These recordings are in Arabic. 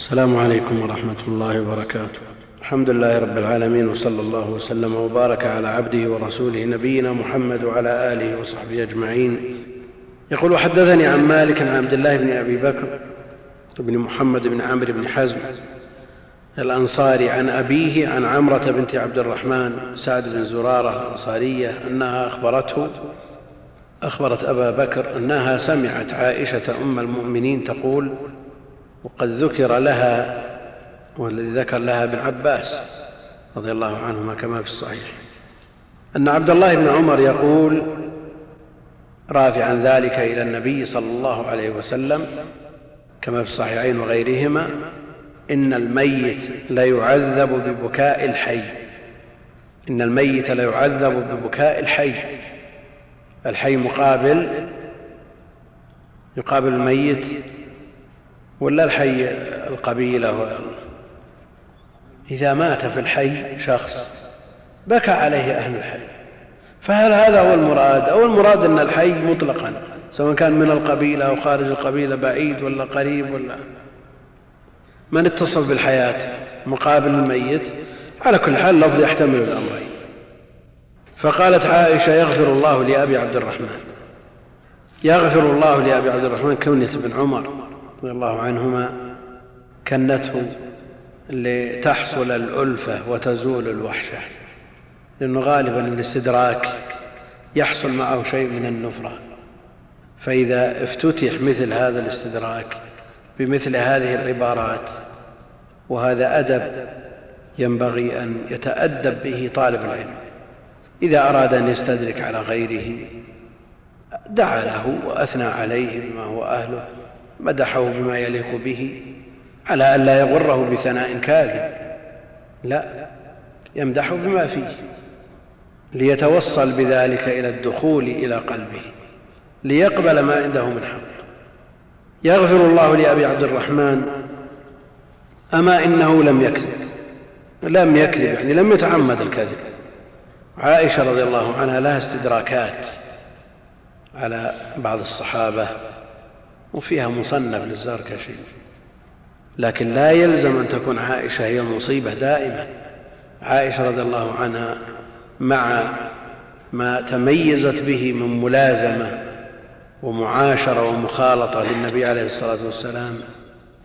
السلام عليكم ورحمة الله وبركاته. الحمد لله رب العالمين وصلى الله وسلم وبارك على عبده ورسوله نبينا محمد وعلى آله وصحبه أجمعين. يقول حدثني عن مالك عن عبد الله بن أبي بكر بن محمد بن عمرو بن حزم الأنصاري عن أبيه عن عمرة بنت عبد الرحمن سعد بن زرارة الأنصارية أنها أخبرته أخبرت أبا بكر أنها سمعت عائشة أم المؤمنين تقول وقد ذكر لها والذي ذكر لها ابن عباس رضي الله عنهما كما في الصحيح. أن عبد الله بن عمر يقول رافعا ذلك إلى النبي صلى الله عليه وسلم كما في الصحيحين وغيرهما إن الميت ليعذب ببكاء الحي. إن الميت ليعذب ببكاء الحي. الحي مقابل يقابل الميت ولا الحي القبيلة إذا مات في الحي شخص بكى عليه أهل الحي فهل هذا هو المراد؟ أو المراد أن الحي مطلقا سواء كان من القبيلة أو خارج القبيلة بعيد ولا قريب ولا؟ من اتصف بالحياة؟ مقابل الميت؟ على كل حال اللفظ يحتمل الأمرين فقالت عائشة يغفر الله لأبي عبد الرحمن. يغفر الله لأبي عبد الرحمن كونية بن عمر. رضي الله عنهما كنته لتحصل الألفة وتزول الوحشة لأنه غالبا الاستدراك يحصل معه شيء من النفرة فإذا افتتح مثل هذا الاستدراك بمثل هذه العبارات وهذا أدب ينبغي أن يتأدب به طالب العلم. إذا أراد أن يستدرك على غيره دعا له وأثنى عليه بما هو أهله. مدحه بما يليق به على أن لا يغره بثناء كاذب. لا يمدحه بما فيه ليتوصل بذلك إلى الدخول إلى قلبه ليقبل ما عنده من حق. يغفر الله لأبي عبد الرحمن أما إنه لم يكذب لم يكذب يعني لم يتعمد الكذب. عائشة رضي الله عنها لها استدراكات على بعض الصحابة وفيها مصنف للزركشي لكن لا يلزم أن تكون عائشة هي المصيبة دائما. عائشة رضي الله عنها مع ما تميزت به من ملازمة ومعاشرة ومخالطة للنبي عليه الصلاة والسلام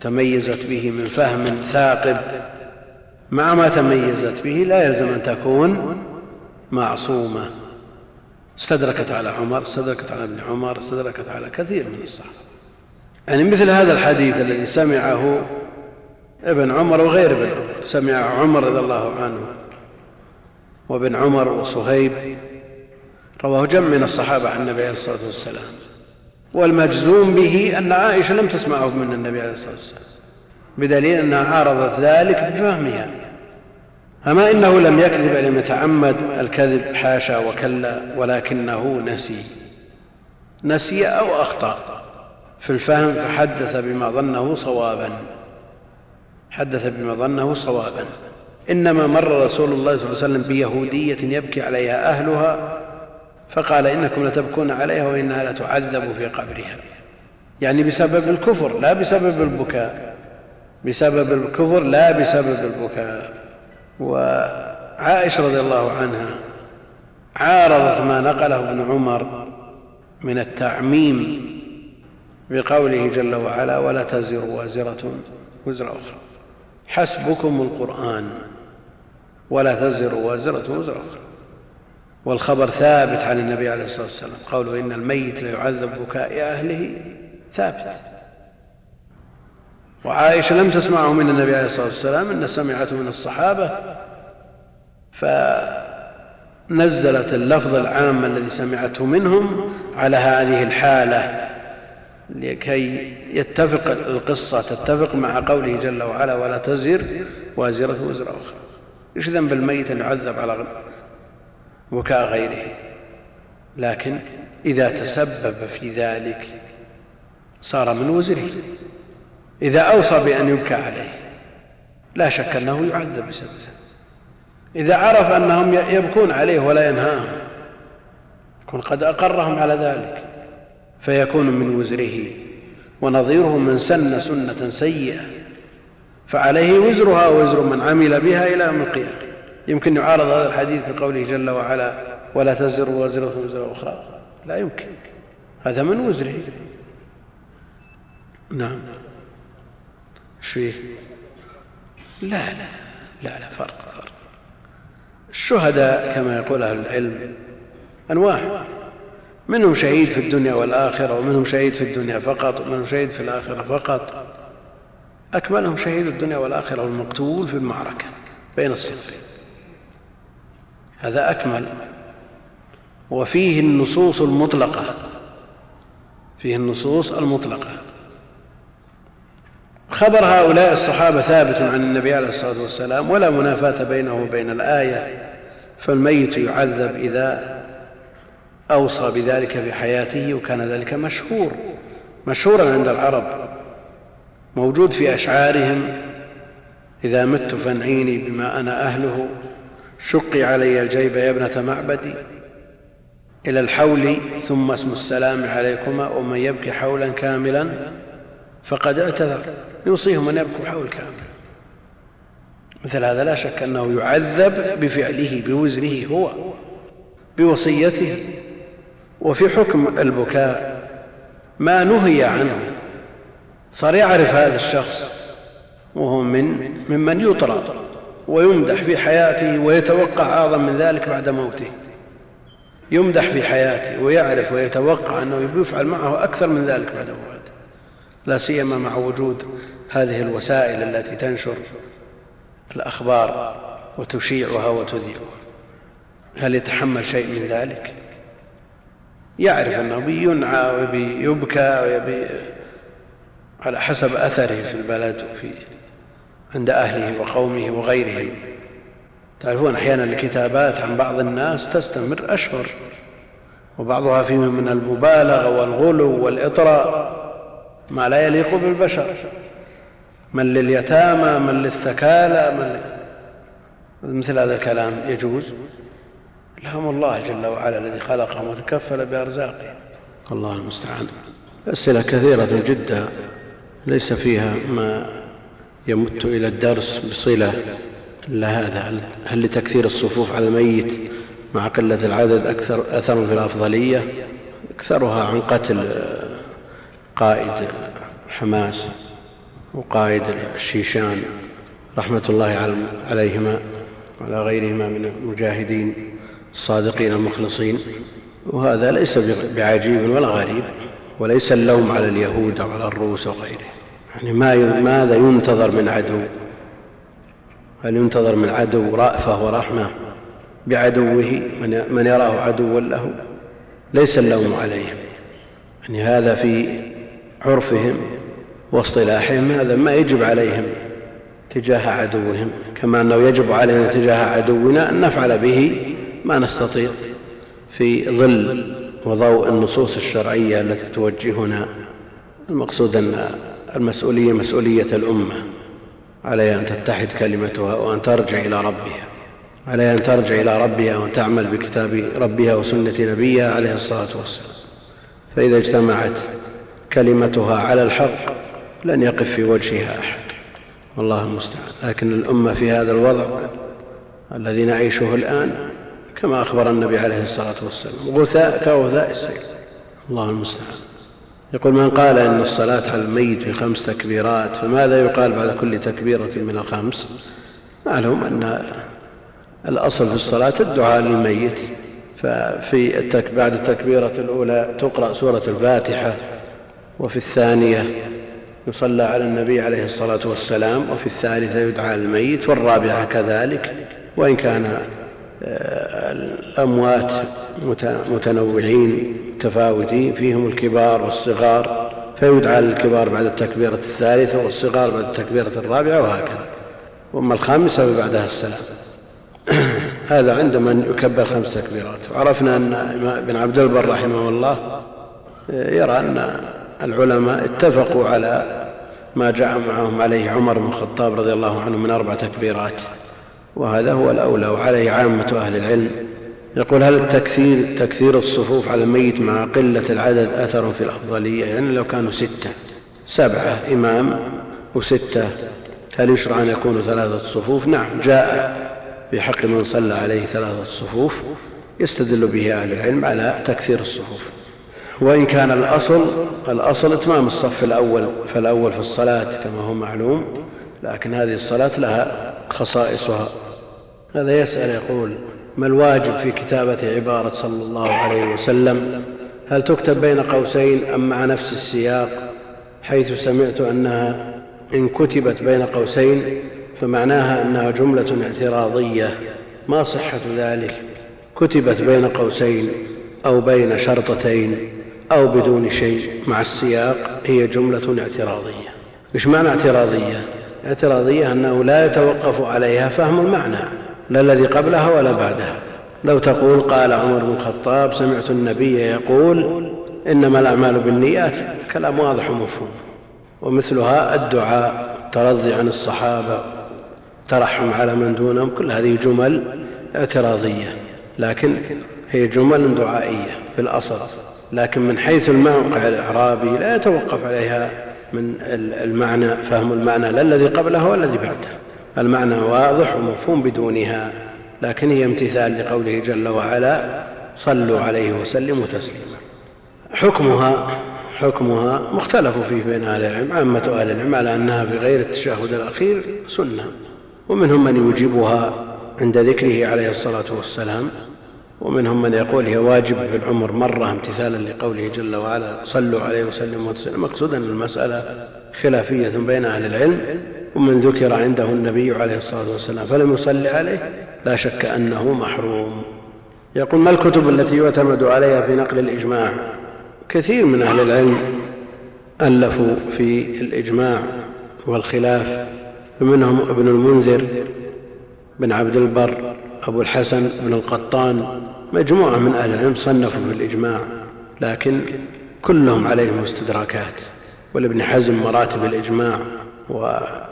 تميزت به من فهم ثاقب. مع ما تميزت به لا يلزم أن تكون معصومة. استدركت على عمر استدركت على ابن عمر استدركت على كثير من الصحابة. يعني مثل هذا الحديث الذي سمعه ابن عمر وغير ابن عمر سمع عمر رضي الله عنه وابن عمر وصهيب. رواه جم من الصحابة عن النبي عليه الصلاة والسلام. والمجزوم به أن عائشة لم تسمعه من النبي عليه الصلاة والسلام بدليل أنها عارضت ذلك بفهمها. أما إنه لم يكذب لم يتعمد الكذب حاشا وكلا ولكنه نسي نسي أو أخطأ. في الفهم فحدث بما ظنه صوابا. حدث بما ظنه صوابا. إنما مر رسول الله صلى الله عليه وسلم بيهودية يبكي عليها أهلها فقال إنكم لتبكون عليها وإنها لتعذب في قبرها. يعني بسبب الكفر لا بسبب البكاء. بسبب الكفر لا بسبب البكاء. وعائشة رضي الله عنها عارضت ما نقله ابن عمر من التعميم بقوله جل وعلا ولا تزر وازرة وزر أخرى. حسبكم القرآن ولا تزر وازرة وزر أخرى. والخبر ثابت عن النبي عليه الصلاة والسلام قوله إن الميت ليعذب بكاء أهله. ثابت. وعائشة لم تسمعه من النبي عليه الصلاة والسلام إن سمعته من الصحابة. فنزلت اللفظ العام الذي سمعته منهم على هذه الحالة. لكي يتفق القصة تتفق مع قوله جل وعلا ولا تزر وازرة وزر أخرى إيش ذنب الميت أن يعذب على بكاء غيره؟ لكن إذا تسبب في ذلك صار من وزره. إذا أوصى بأن يبكى عليه لا شك أنه يعذب بسببه. إذا عرف أنهم يبكون عليه ولا ينهاهم يكون قد أقرهم على ذلك. فيكون من وزره ونظيره من سن سنة سيئة فعليه وزرها ووزر من عمل بها إلى يوم القيامة. يمكن يعارض هذا الحديث بقوله جل وعلا ولا تزر وازرة وزر أخرى. لا يمكن هذا من وزره. نعم. إيش فيه؟ لا لا لا لا فرق فرق. الشهداء كما يقول أهل العلم أنواع. منهم شهيد في الدنيا والآخرة ومنهم شهيد في الدنيا فقط ومنهم شهيد في الآخرة فقط. أكملهم شهيد الدنيا والآخرة والمقتول في المعركة بين الصفين هذا أكمل. وفيه النصوص المطلقة. فيه النصوص المطلقة. خبر هؤلاء الصحابة ثابت عن النبي عليه الصلاة والسلام ولا منافاة بينه وبين الآية فالميت يعذب إذا أوصى بذلك في حياته وكان ذلك مشهور مشهورا عند العرب موجود في أشعارهم إذا مت فانعيني بما أنا أهله شقي علي الجيب يا ابنة معبدي. إلى الحول ثم اسم السلام عليكما ومن يبكي حولا كاملا فقد اعتذر يوصيهم أن يبكوا حول كامل. مثل هذا لا شك أنه يعذب بفعله بوزره هو بوصيته. وفي حكم البكاء ما نهي عنه. صار يعرف هذا الشخص وهو من ممن يطرد ويمدح في حياته ويتوقع أعظم من ذلك بعد موته. يمدح في حياته ويعرف ويتوقع أنه يفعل معه أكثر من ذلك بعد موته. لا سيما مع وجود هذه الوسائل التي تنشر الأخبار وتشيعها وتذيعها. هل يتحمل شيء من ذلك؟ يعرف أنه بينعى وبيبكى ويبي على حسب أثره في البلد وفي عند أهله وقومه وغيرهم. تعرفون أحيانا الكتابات عن بعض الناس تستمر أشهر وبعضها فيه من المبالغة والغلو والإطراء ما لا يليق بالبشر. من لليتامى من للثكالى من مثل هذا الكلام يجوز؟ لهم الله جل وعلا الذي خلقهم وتكفل بأرزاقهم. الله المستعان. أسئلة كثيرة جدا ليس فيها ما يمت إلى الدرس بصلة إلا هذا. هل لتكثير الصفوف على الميت مع قلة العدد أكثر أثر في الأفضلية؟ أكثرها عن قتل قائد حماس وقائد الشيشان. رحمة الله عليهما وعلى غيرهما من المجاهدين. الصادقين المخلصين وهذا ليس بعجيب ولا غريب وليس اللوم على اليهود أو على الروس وغيرهم يعني ما ماذا ينتظر من عدو؟ هل ينتظر من عدو رأفة ورحمة بعدوه من يراه عدوا له؟ ليس اللوم عليهم. يعني هذا في عرفهم واصطلاحهم هذا ما يجب عليهم تجاه عدوهم. كما أنه يجب علينا تجاه عدونا أن نفعل به ما نستطيع في ظل وضوء النصوص الشرعية التي توجهنا المقصود أن المسؤولية مسؤولية الأمة عليها أن تتحد كلمتها وأن ترجع إلى ربها عليها أن ترجع إلى ربها وأن تعمل بكتاب ربها وسنة نبيها عليه الصلاة والسلام. فإذا اجتمعت كلمتها على الحق لن يقف في وجهها أحد. والله المستعان. لكن الأمة في هذا الوضع الذي نعيشه الآن كما أخبر النبي عليه الصلاة والسلام. غثاء كغثاء السيل. الله المستعان. يقول من قال إن الصلاة على الميت في خمس تكبيرات فماذا يقال بعد كل تكبيرة من الخمس؟ معلوم أن الأصل في الصلاة الدعاء للميت. ففي التك... بعد التكبيرة الأولى تقرأ سورة الفاتحة وفي الثانية يصلى على النبي عليه الصلاة والسلام وفي الثالثة يدعى للميت والرابعة كذلك وإن كان الأموات متنوعين متفاوتين فيهم الكبار والصغار فيدعى للكبار بعد التكبيرة الثالثة والصغار بعد التكبيرة الرابعة وهكذا. وأما الخامسة فبعدها السلام. هذا عند من يكبر خمس تكبيرات. وعرفنا أن ابن عبد البر رحمه الله يرى أن العلماء اتفقوا على ما جاء معهم عليه عمر بن الخطاب رضي الله عنه من أربع تكبيرات. وهذا هو الأولى وعليه عامة أهل العلم. يقول هل التكثير تكثير الصفوف على الميت مع قلة العدد أثر في الأفضلية؟ يعني لو كانوا ستة سبعة إمام وستة هل يشرع أن يكونوا ثلاثة صفوف؟ نعم جاء في حق من صلى عليه ثلاثة صفوف يستدل به أهل العلم على تكثير الصفوف. وإن كان الأصل الأصل إتمام الصف الأول فالأول في الصلاة كما هو معلوم لكن هذه الصلاة لها خصائصها. هذا يسأل يقول ما الواجب في كتابة عبارة صلى الله عليه وسلم؟ هل تكتب بين قوسين أم مع نفس السياق؟ حيث سمعت أنها إن كتبت بين قوسين فمعناها أنها جملة اعتراضية. ما صحة ذلك؟ كتبت بين قوسين أو بين شرطتين أو بدون شيء مع السياق هي جملة اعتراضية. إيش معنى اعتراضية؟ اعتراضية أنه لا يتوقف عليها فهم المعنى. لا الذي قبلها ولا بعدها. لو تقول قال عمر بن الخطاب سمعت النبي يقول إنما الأعمال بالنيات كلام واضح ومفهوم. ومثلها الدعاء ترضي عن الصحابة ترحم على من دونهم كل هذه جمل اعتراضية. لكن هي جمل دعائية في الأصل. لكن من حيث الموقع الإعرابي لا يتوقف عليها من المعنى فهم المعنى لا الذي قبله ولا الذي بعده المعنى واضح ومفهوم بدونها لكن هي امتثال لقوله جل وعلا صلوا عليه وسلموا تسليما. حكمها حكمها مختلف فيه بين أهل العلم عامة أهل العلم على أنها في غير التشهد الأخير سنة. ومنهم من يوجبها عند ذكره عليه الصلاة والسلام ومنهم من يقول هي واجب في العمر مرة امتثالا لقوله جل وعلا صلوا عليه وسلموا تسليما. مقصودا المسألة خلافية بين أهل العلم ومن ذكر عنده النبي عليه الصلاة والسلام فلم يصلي عليه لا شك أنه محروم. يقول ما الكتب التي يعتمد عليها في نقل الإجماع؟ كثير من أهل العلم ألفوا في الإجماع والخلاف فمنهم ابن المنذر بن عبد البر أبو الحسن بن القطان مجموعة من أهل العلم صنفوا في الإجماع لكن كلهم عليهم استدراكات. ولابن حزم مراتب الإجماع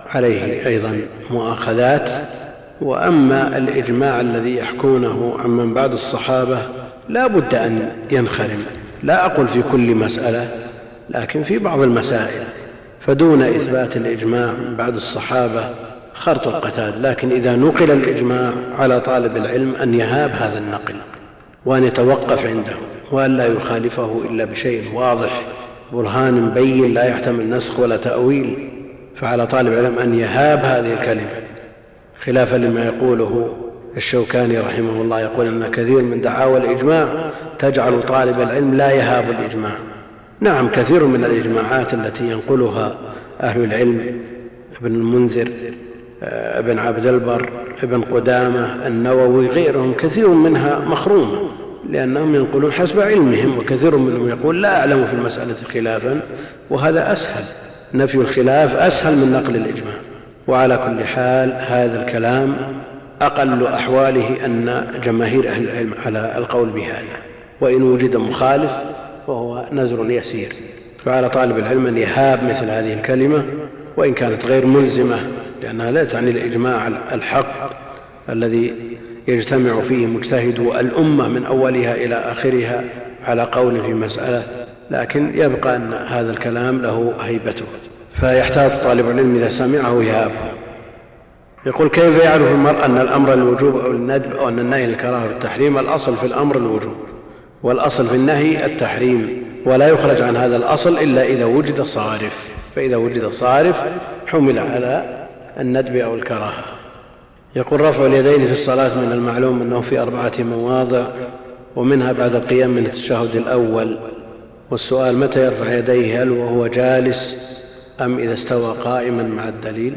وعليه أيضا مؤاخذات وأما الإجماع الذي يحكونه عمن بعد الصحابة لا بد أن ينخرم. لا أقول في كل مسألة لكن في بعض المسائل. فدون إثبات الإجماع من بعد الصحابة خرط القتاد لكن إذا نقل الإجماع على طالب العلم أن يهاب هذا النقل وأن يتوقف عنده وأن لا يخالفه إلا بشيء واضح برهان بين لا يحتمل نسخ ولا تأويل فعلى طالب العلم أن يهاب هذه الكلمة خلافا لما يقوله الشوكاني رحمه الله يقول أن كثير من دعاوى الإجماع تجعل طالب العلم لا يهاب الإجماع. نعم كثير من الإجماعات التي ينقلها أهل العلم ابن المنذر ابن عبد البر ابن قدامة النووي غيرهم كثير منها مخروم لأنهم ينقلون حسب علمهم وكثير منهم يقول لا أعلم في المسألة خلافا وهذا أسهل. نفي الخلاف أسهل من نقل الإجماع. وعلى كل حال هذا الكلام أقل أحواله أن جماهير أهل العلم على القول بهذا. وإن وجد مخالف فهو نزر يسير. فعلى طالب العلم أن يهاب مثل هذه الكلمة وإن كانت غير ملزمة لأنها لا تعني الإجماع الحق الذي يجتمع فيه مجتهدو الأمة من أولها إلى آخرها على قول في مسألة لكن يبقى أن هذا الكلام له هيبته. فيحتاط طالب العلم إذا سمعه يهابه. يقول كيف يعرف المرء أن الأمر الوجوب أو الندب أو أن النهي الكراهة التحريم؟ الأصل في الأمر الوجوب والأصل في النهي التحريم ولا يخرج عن هذا الأصل إلا إذا وجد صارف. فإذا وجد صارف حمل على الندب أو الكراهة. يقول رفع اليدين في الصلاة من المعلوم أنه في أربعة مواضع ومنها بعد القيام من التشهد الأول. والسؤال متى يرفع يديه هل وهو جالس أم إذا استوى قائما مع الدليل؟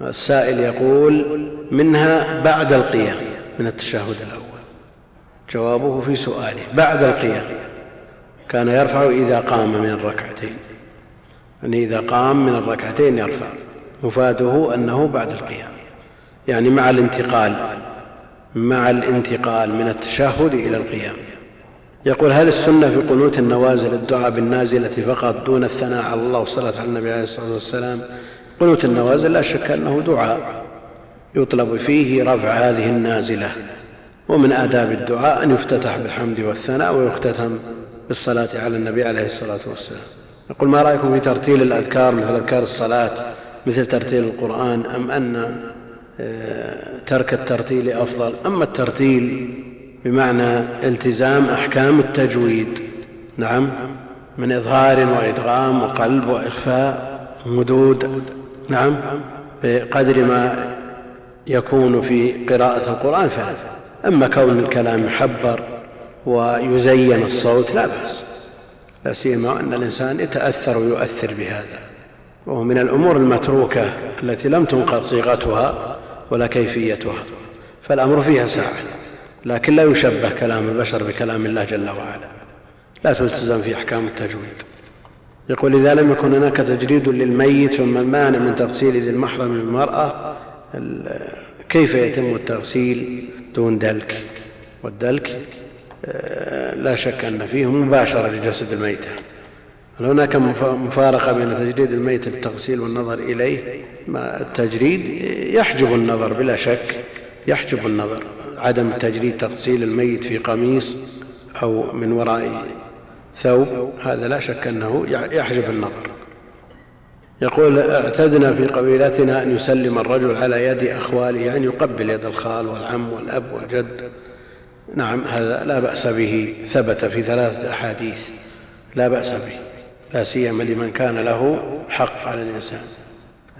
السائل يقول منها بعد القيام من التشهد الأول. جوابه في سؤاله بعد القيام. كان يرفع إذا قام من الركعتين. يعني إذا قام من الركعتين يرفع. مفاده أنه بعد القيام. يعني مع الانتقال مع الانتقال من التشهد إلى القيام. يقول هل السنة في قنوت النوازل الدعاء بالنازلة فقط دون الثناء على الله والصلاة على النبي عليه الصلاة والسلام؟ قنوت النوازل لا شك أنه دعاء يطلب فيه رفع هذه النازلة ومن آداب الدعاء أن يفتتح بالحمد والثناء ويختتم بالصلاة على النبي عليه الصلاة والسلام. يقول ما رأيكم في ترتيل الأذكار مثل أذكار الصلاة مثل ترتيل القرآن أم أن آه، ترك الترتيل أفضل؟ أما الترتيل بمعنى التزام أحكام التجويد. نعم من إظهار وإدغام وقلب وإخفاء مدود نعم بقدر ما يكون في قراءة القرآن فلا. أما كون الكلام يحبر ويزين الصوت لا بأس. لا سيما أن الإنسان يتأثر ويؤثر بهذا. وهو من الأمور المتروكة التي لم تنقل صيغتها ولا كيفيتها. فالأمر فيها ساعة لكن لا يشبه كلام البشر بكلام الله جل وعلا. لا تلتزم في أحكام التجويد. يقول إذا لم يكن هناك تجريد للميت فما المانع من تغسيل ذي المحرم للمرأة كيف يتم التغسيل دون دلك؟ والدلك آه، لا شك أن فيه مباشرة لجسد الميتة. هل هناك مفارقة بين تجريد الميت للتغسيل والنظر إليه؟ ما التجريد يحجب النظر بلا شك يحجب النظر. عدم تجريد تغسيل الميت في قميص أو من وراء ثوب هذا لا شك أنه يحجب النظر يقول اعتدنا في قبيلتنا أن يسلم الرجل على يد أخواله يعني يقبل يد الخال والعم والأب والجد. نعم هذا لا بأس به ثبت في ثلاثة أحاديث. لا بأس به لا سيما لمن كان له حق على الإنسان.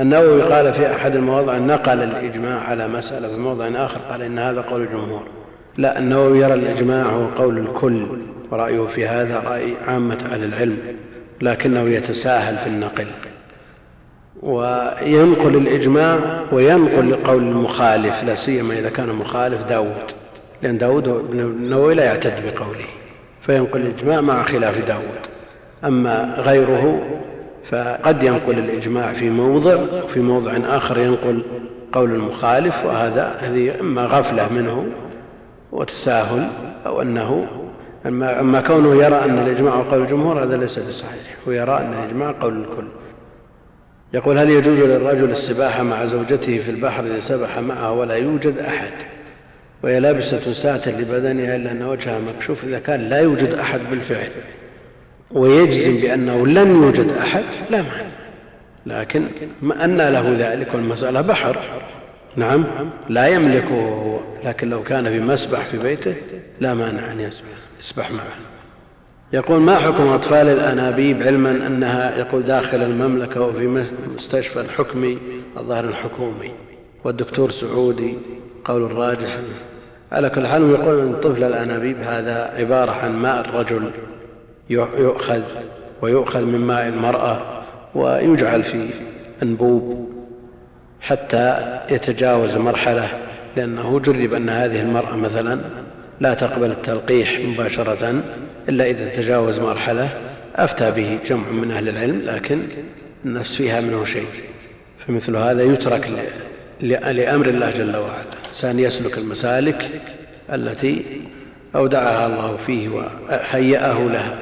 النووي قال في أحد المواضع نقل الإجماع على مسألة في موضع آخر قال إن هذا قول الجمهور. لا النووي يرى الإجماع هو قول الكل ورأيه في هذا رأي عامة أهل العلم لكنه يتساهل في النقل. وينقل الإجماع وينقل قول المخالف لا سيما إذا كان مخالف داود لأن داود بن النووي لا يعتد بقوله فينقل الإجماع مع خلاف داود. أما غيره فقد ينقل الإجماع في موضع وفي موضع آخر ينقل قول المخالف وهذا هذه إما غفلة منه وتساهل أو أنه أما, أما كونه يرى أن الإجماع قول الجمهور هذا ليس بصحيح ويرى أن الإجماع قول الكل. يقول هل يجوز للرجل السباحة مع زوجته في البحر إذا سبح معها ولا يوجد أحد؟ وهي لابسة ساتر لبدنها إلا أن وجهها مكشوف إذا كان لا يوجد أحد بالفعل. ويجزم بأنه لن يوجد أحد لا معنى لكن ما أن له ذلك والمسألة بحر. نعم لا يملكه هو لكن لو كان في مسبح في بيته لا مانع أن يسبح يسبح معه. يقول ما حكم أطفال الأنابيب علما أنها يقول داخل المملكة وفي مستشفى الحكمي الظاهر الحكومي. والدكتور سعودي قول الراجح. على كل حال يقول أن طفل الأنابيب هذا عبارة عن ماء الرجل. يؤخذ ويؤخذ من ماء المرأة ويجعل في أنبوب حتى يتجاوز مرحلة لأنه جرب أن هذه المرأة مثلا لا تقبل التلقيح مباشرة إلا إذا تجاوز مرحلة أفتى به جمع من أهل العلم لكن النفس فيها منه شيء. فمثل هذا يترك لأمر الله جل وعلا. الإنسان يسلك المسالك التي أودعها الله فيه وهيأه لها.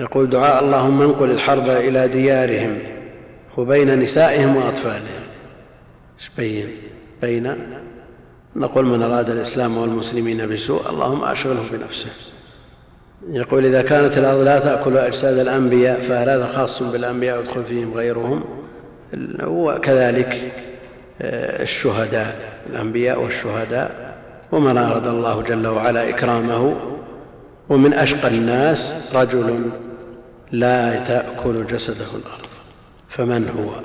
يقول دعاء اللهم انقل الحرب إلى ديارهم وبين نسائهم وأطفالهم. بين؟ بين نقول من أراد الإسلام والمسلمين بسوء اللهم أشغله بنفسه. يقول إذا كانت الأرض لا تأكل أجساد الأنبياء هذا خاص بالأنبياء ويدخل فيهم غيرهم؟ وكذلك آه، الشهداء الأنبياء والشهداء. ومن أراد الله جل وعلا إكرامه ومن أشقى الناس رجل لا تأكل جسده الأرض. فمن هو؟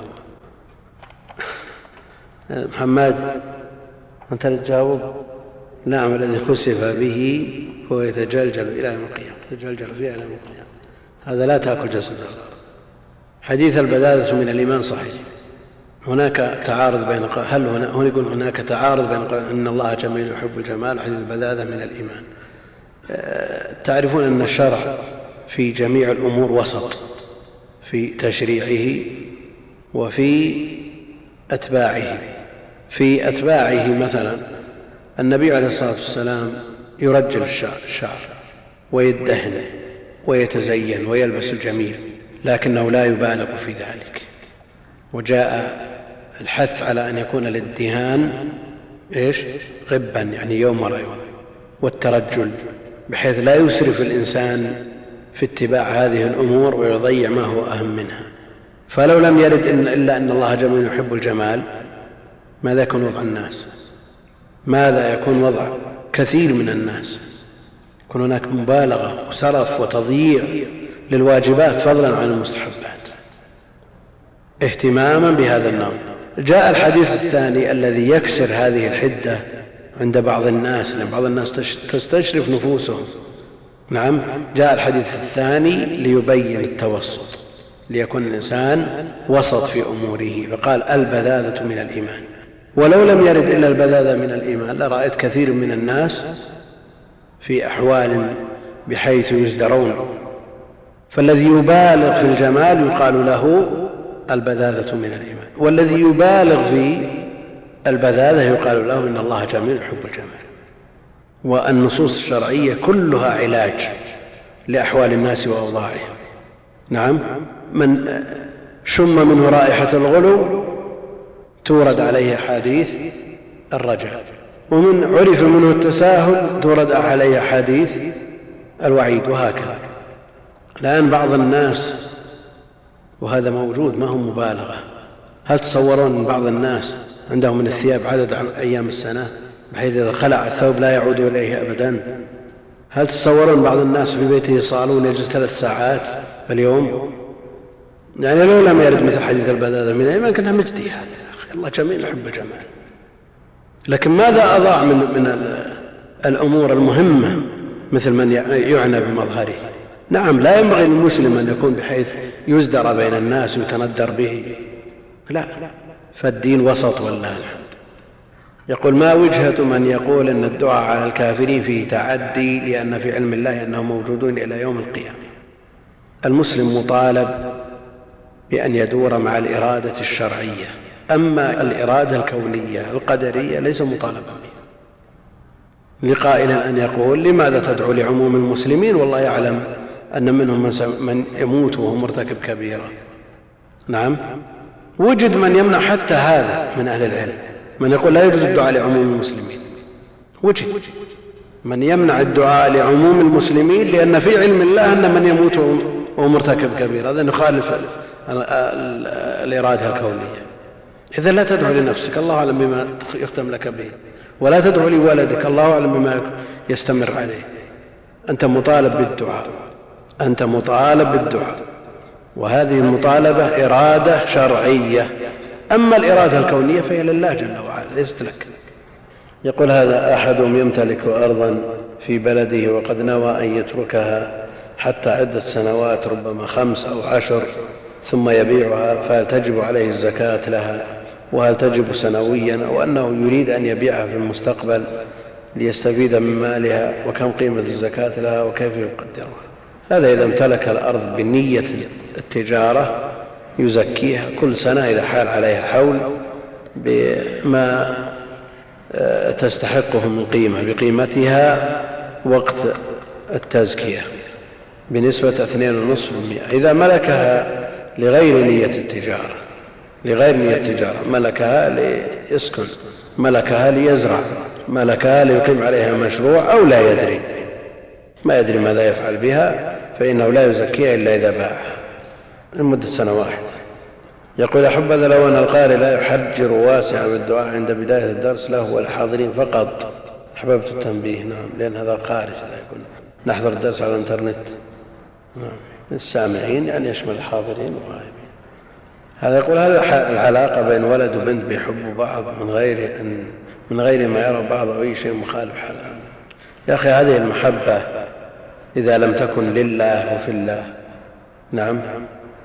محمد أنت تجاوب؟ نعم الذي خسف به هو يتجلجل إلى يوم القيامة يتجلجل فيها إلى يوم القيامة. هذا لا تأكل جسده الأرض. حديث البذاذة من الإيمان صحيح. هناك تعارض بين هل هنا, يقول هناك تعارض بين إن الله جميل يحب الجمال؟ وحديث البذاذه من الإيمان. تعرفون أن الشرع في جميع الأمور وسط في تشريعه وفي أتباعه. في أتباعه مثلا النبي عليه الصلاة والسلام يرجل الشعر ويدهن ويتزين ويلبس الجميل لكنه لا يبالغ في ذلك. وجاء الحث على أن يكون الادهان إيش؟ غبا يعني يوم ورا يوم والترجل بحيث لا يسرف الإنسان في اتباع هذه الأمور ويضيع ما هو أهم منها. فلو لم يرد إن إلا أن الله جميل يحب الجمال ماذا يكون وضع الناس؟ ماذا يكون وضع كثير من الناس؟ يكون هناك مبالغة وسرف وتضييع للواجبات فضلا عن المستحبات. اهتماما بهذا النوع. جاء الحديث الثاني الذي يكسر هذه الحدة عند بعض الناس لأن بعض الناس تستشرف نفوسهم. نعم جاء الحديث الثاني ليبين التوسط ليكون الإنسان وسط في أموره فقال البذاذة من الإيمان. ولو لم يرد إلا البذاذة من الإيمان لرأيت كثير من الناس في أحوال بحيث يزدرون. فالذي يبالغ في الجمال يقال له البذاذة من الإيمان. والذي يبالغ في البذاذة يقال له إن الله جميل يحب الجمال. والنصوص الشرعية كلها علاج لأحوال الناس وأوضاعهم. نعم. من شم منه رائحة الغلو تورد عليه أحاديث الرجاء. ومن عرف منه التساهل تورد عليه أحاديث الوعيد. وهكذا. الآن بعض الناس وهذا موجود ما هو مبالغة. هل تصورون بعض الناس عندهم من الثياب عدد أيام السنة بحيث إذا خلع الثوب لا يعود إليه أبدا. هل تصورون بعض الناس في بيته صالون يجلس ثلاث ساعات في اليوم؟ يعني لو لم يرد مثل حديث البذاذة من الإيمان كنا هذا الله جميل يحب الجمال لكن ماذا أضاع من, من الأمور المهمة مثل من يعنى بمظهره؟ نعم لا ينبغي للمسلم أن يكون بحيث يزدر بين الناس ويتندر به. لا. فالدين وسط والله الحمد. يقول ما وجهة من يقول أن الدعاء على الكافرين فيه تعدي لأن في علم الله أنهم موجودون إلى يوم القيامة. المسلم مطالب بأن يدور مع الإرادة الشرعية أما الإرادة الكونية القدرية ليس مطالبا بها. لقائل أن يقول لماذا تدعو لعموم المسلمين؟ والله يعلم أن منهم من يموت وهو مرتكب كبيرة. نعم؟ وجد من يمنع حتى هذا من أهل العلم. من يقول لا يجوز الدعاء لعموم المسلمين. وجد من يمنع الدعاء لعموم المسلمين لأن في علم الله أن من يموت وهو مرتكب كبيرة. هذا يخالف الإرادة الكونية. إذا لا تدعو لنفسك. الله أعلم بما يختم لك به. ولا تدعو لولدك. الله أعلم بما يستمر عليه. أنت مطالب بالدعاء. أنت مطالب بالدعاء. وهذه المطالبة إرادة شرعية. أما الإرادة الكونية فهي لله جل وعلا ليست لك. يقول هذا أحدهم يمتلك أرضا في بلده وقد نوى أن يتركها حتى عدة سنوات ربما خمس أو عشر ثم يبيعها فهل تجب عليه الزكاة لها؟ وهل تجب سنويا؟ أو أنه يريد أن يبيعها في المستقبل ليستفيد من مالها؟ وكم قيمة الزكاة لها؟ وكيف يقدرها؟ هذا إذا امتلك الأرض بنية التجارة يزكيها كل سنة إذا حال عليها الحول بما آه، تستحقه من قيمة بقيمتها وقت التزكية بنسبة 2.5% إذا ملكها لغير نية التجارة لغير نية التجارة ملكها ليسكن ملكها ليزرع ملكها ليقيم عليها مشروع أو لا يدري. ما يدري ماذا يفعل بها فإنه لا يزكيها إلا إذا باعها لمدة سنة واحدة. يقول أحبذا لو أن القارئ لا يحجر واسعا بالدعاء عند بداية الدرس له والحاضرين فقط. أحببت التنبيه نعم لأن هذا خارج لا يكون. نحضر الدرس على الإنترنت. نعم السامعين يعني يشمل الحاضرين والغائبين. هذا يقول هل العلاقة بين ولد وبنت بيحبوا بعض من غير أن من غير ما يرى بعض أو أي شيء مخالف حلال يا أخي هذه المحبة إذا لم تكن لله وفي الله. نعم.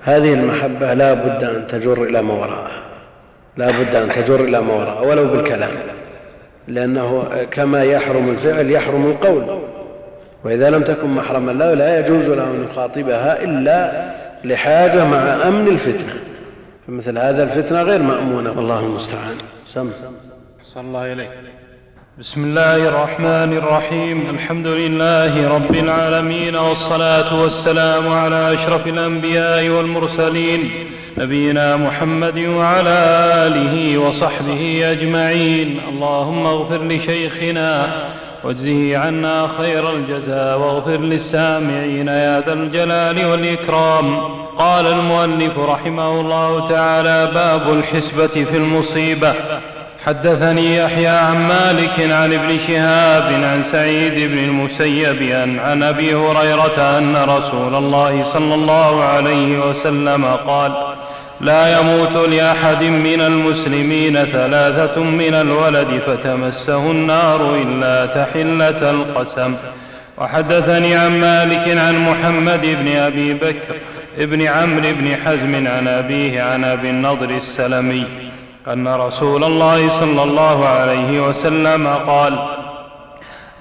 هذه المحبة لا بد أن تجر إلى ما وراءها. لا بد أن تجر إلى ما وراءها ولو بالكلام. لأنه كما يحرم الفعل يحرم القول. وإذا لم تكن محرما له لا يجوز له أن يخاطبها إلا لحاجة مع أمن الفتنة. فمثل هذا الفتنة غير مأمونة والله المستعان. سم. صلى الله إليك بسم الله الرحمن الرحيم. الحمد لله رب العالمين والصلاة والسلام على أشرف الأنبياء والمرسلين نبينا محمد وعلى آله وصحبه أجمعين. اللهم اغفر لشيخنا واجزه عنا خير الجزاء واغفر للسامعين يا ذا الجلال والإكرام. قال المؤلف رحمه الله تعالى باب الحسبة في المصيبة. حدثني يحيى عن مالك عن ابن شهاب عن سعيد بن المسيب عن, أبي هريرة أن رسول الله صلى الله عليه وسلم قال لا يموت لأحد من المسلمين ثلاثة من الولد فتمسه النار إلا تحلة القسم. وحدثني عن مالك عن محمد بن أبي بكر ابن عمرو بن حزم عن أبيه عن أبي النضر السلمي أن رسول الله صلى الله عليه وسلم قال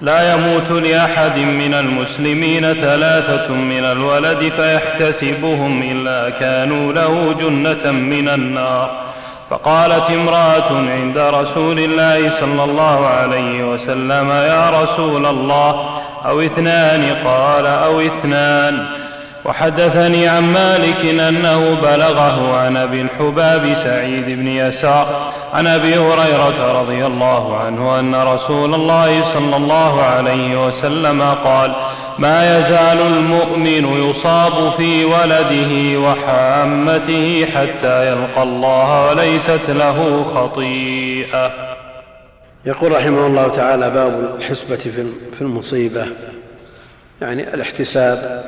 لا يموت لأحد من المسلمين ثلاثة من الولد فيحتسبهم إلا كانوا له جنة من النار فقالت امرأة عند رسول الله صلى الله عليه وسلم يا رسول الله أو اثنان قال أو اثنان وحدثني عن مالك أنه بلغه عن أبي الحباب سعيد بن يسار عن أبي هريرة رضي الله عنه أن رسول الله صلى الله عليه وسلم قال ما يزال المؤمن يصاب في ولده وحامته حتى يلقى الله وليست له خطيئة. يقول رحمه الله تعالى باب الحسبة في المصيبة. يعني الاحتساب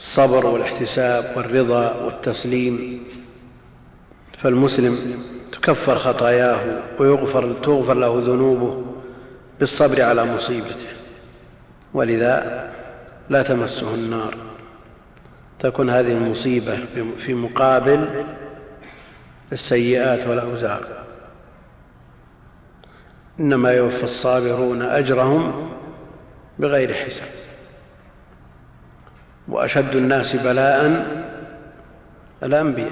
الصبر والاحتساب والرضا والتسليم. فالمسلم تكفر خطاياه ويغفر تغفر له ذنوبه بالصبر على مصيبته. ولذا لا تمسه النار. تكون هذه المصيبة في مقابل السيئات والأوزار. إنما يوفى الصابرون أجرهم بغير حساب. وأشد الناس بلاء الأنبياء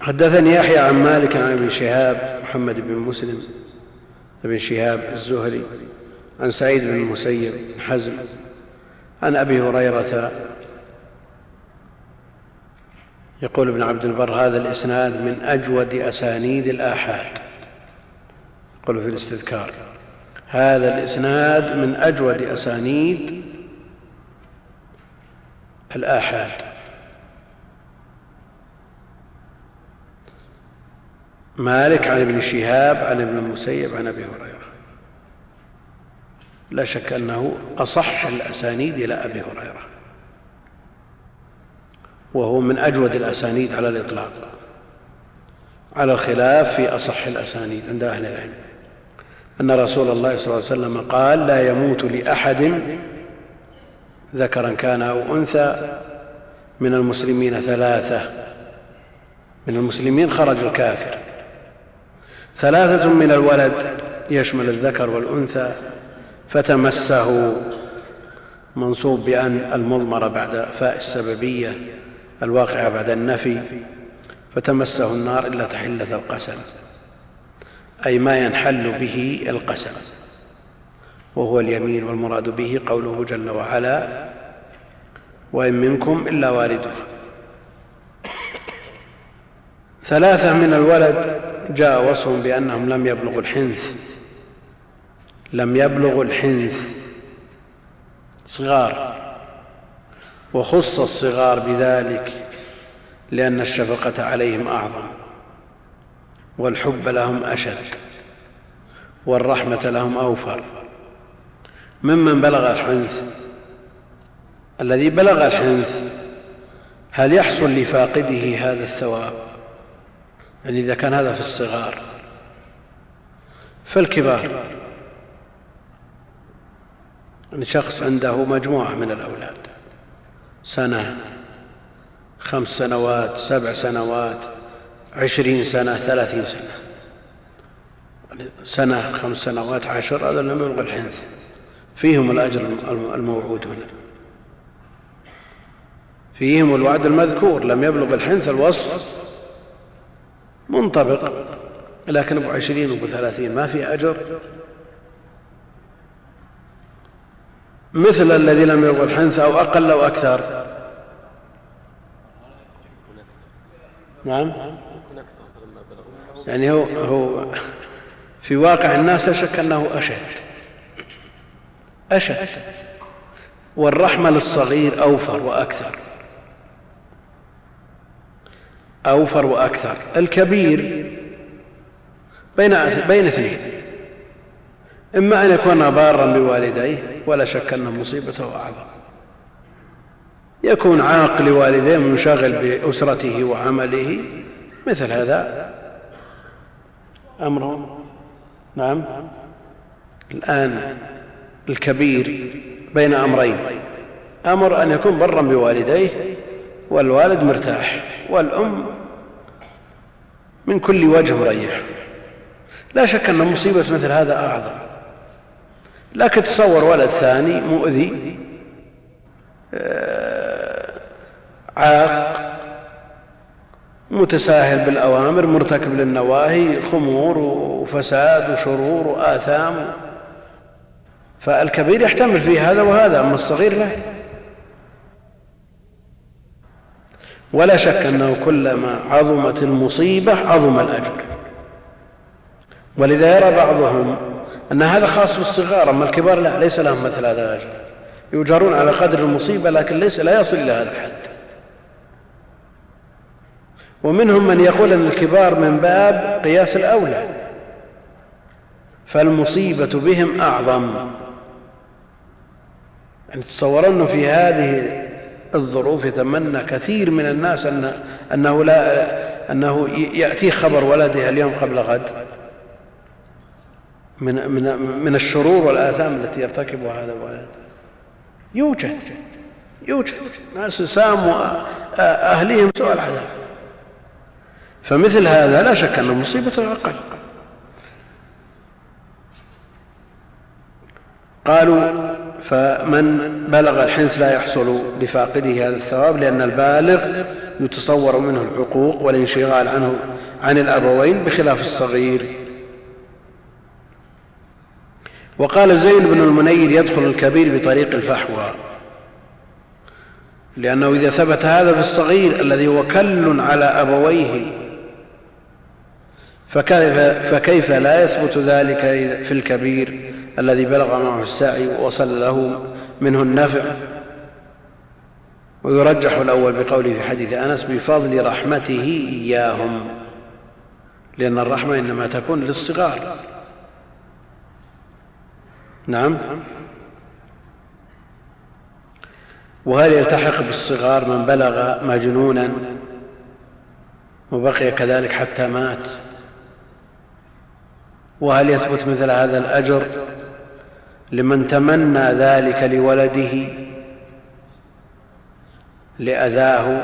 حدثني يحيى عن مالك عن ابن شهاب محمد بن مسلم بن شهاب الزهري عن سعيد بن المسيب بن حزم عن أبي هريرة. يقول ابن عبد البر هذا الإسناد من أجود أسانيد الآحاد. يقول في الاستذكار. هذا الإسناد من أجود أسانيد الآحاد. مالك عن ابن شهاب عن ابن المسيب عن أبي هريرة. لا شك أنه أصح الأسانيد إلى أبي هريرة. وهو من أجود الأسانيد على الإطلاق على الخلاف في أصح الأسانيد عند أهل العلم. أن رسول الله صلى الله عليه وسلم قال لا يموت لأحد ذكرا كان أو أنثى من المسلمين ثلاثة. من المسلمين خرج الكافر. ثلاثة من الولد يشمل الذكر والأنثى فتمسه منصوب بأن المضمرة بعد فاء السببية الواقعة بعد النفي فتمسه النار إلا تحلة القسم. أي ما ينحل به القسم وهو اليمين والمراد به قوله جل وعلا وإن منكم إلا واردها ثلاثة من الولد جاء وصفهم بأنهم لم يبلغوا الحنث لم يبلغوا الحنث صغار وخص الصغار بذلك لأن الشفقة عليهم أعظم. والحب لهم أشد والرحمة لهم أوفر. ممن بلغ الحنث الذي بلغ الحنث هل يحصل لفاقده هذا الثواب؟ يعني إذا كان هذا في الصغار. فالكبار يعني شخص عنده مجموعة من الأولاد سنة خمس سنوات سبع سنوات عشرين سنة ثلاثين سنة. سنة خمس سنوات عشر هذا لم يبلغ الحنث. فيهم الأجر الموعود هنا. فيهم الوعد المذكور لم يبلغ الحنث الوصف منطبق. لكن أبو عشرين وأبو ثلاثين ما في أجر. مثل الذي لم يبلغ الحنث أو أقل أو أكثر. نعم. يعني هو, هو في واقع الناس لا شك أنه أشد. أشد. والرحمة للصغير أوفر وأكثر. أوفر وأكثر. الكبير بين بين اثنين. إما أن يكون بارا بوالديه ولا شك أن مصيبته أعظم. يكون عاق لوالديه منشغل بأسرته وعمله مثل هذا. أمر نعم. الآن الكبير بين أمرين. أمر أن يكون برا بوالديه والوالد مرتاح والأم من كل وجه مريح. لا شك أن مصيبة مثل هذا أعظم. لكن تصور ولد ثاني مؤذي آه، عاق متساهل بالأوامر مرتكب للنواهي خمور وفساد وشرور وآثام. فالكبير يحتمل فيه هذا وهذا أما الصغير لا. ولا شك أنه كلما عظمت المصيبة عظم الأجر. ولذا يرى بعضهم أن هذا خاص بالصغار أما الكبار لا ليس لهم مثل هذا الأجر. يؤجرون على قدر المصيبة لكن ليس لا يصل إلى هذا الحد. ومنهم من يقول أن الكبار من باب قياس الأولى فالمصيبة بهم أعظم. يعني تصورون في هذه الظروف يتمنى كثير من الناس أن أنه, لا أنه يأتيه خبر ولده اليوم قبل غد. من, من, من الشرور والآثام التي يرتكبها هذا الولد. يوجد يوجد. ناس ساموا أهليهم سوء العذاب فمثل هذا لا شك أن مصيبته أقل قالوا فمن بلغ الحنث لا يحصل لفاقده هذا الثواب لأن البالغ يتصور منه العقوق والانشغال عنه عن الأبوين بخلاف الصغير. وقال زين بن المنير يدخل الكبير بطريق الفحوى لأنه إذا ثبت هذا في الصغير الذي هو كل على أبويه فكيف, فكيف لا يثبت ذلك في الكبير الذي بلغ معه السعي ووصل له منه النفع؟ ويرجح الأول بقوله في حديث أنس بفضل رحمته إياهم. لأن الرحمة إنما تكون للصغار. نعم. وهل يلتحق بالصغار من بلغ مجنونا؟ وبقي كذلك حتى مات. وهل يثبت مثل هذا الأجر لمن تمنى ذلك لولده لأذاه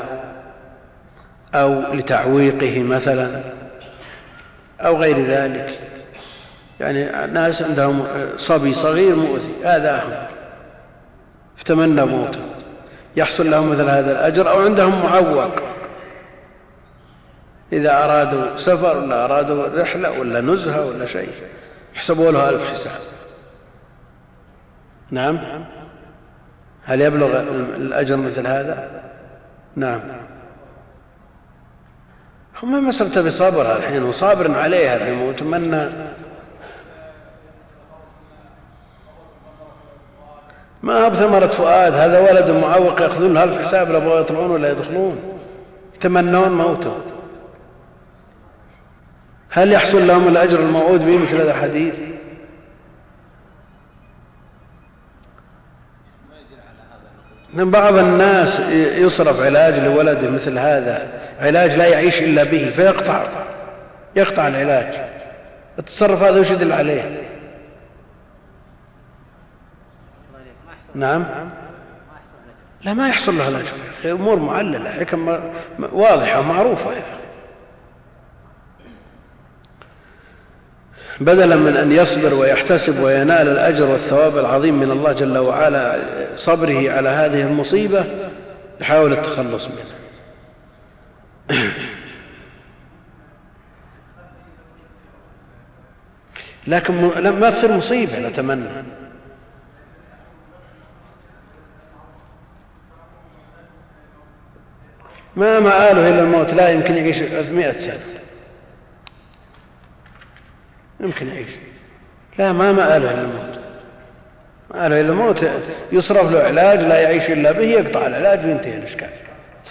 أو لتعويقه مثلا أو غير ذلك؟ يعني ناس عندهم صبي صغير مؤذي آذاهم فتمنى موته. يحصل لهم مثل هذا الأجر أو عندهم معوق. إذا أرادوا سفر ولا أرادوا رحلة ولا نزهة ولا شيء. يحسبوا له ألف حساب. نعم. هل يبلغ الأجر مثل هذا؟ نعم. هم مسألة بصبر الحين وصابر عليها الحين وتمنى ما هو بثمرة فؤاد؟ هذا ولد معوق يأخذون ألف حساب لا يطلعون ولا يدخلون. يتمنون موته. هل يحصل لهم الأجر الموعود به مثل هذا الحديث؟ من بعض الناس يصرف علاج لولده مثل هذا علاج لا يعيش إلا به فيقطع يقطع العلاج. التصرف هذا وش يدل عليه. نعم. لا ما يحصل له الأجر أمور معللة حكم واضحة ومعروفة. بدلا من أن يصبر ويحتسب وينال الأجر والثواب العظيم من الله جل وعلا صبره على هذه المصيبة يحاول التخلص منه. لكن ما تصير مصيبة نتمنى. ما مآله إلا الموت لا يمكن يعيش مئة سنة. يمكن يعيش. لا ما مآله إلا الموت. مآله إلا الموت. يصرف له علاج لا يعيش إلا به يقطع العلاج وينتهي الإشكال.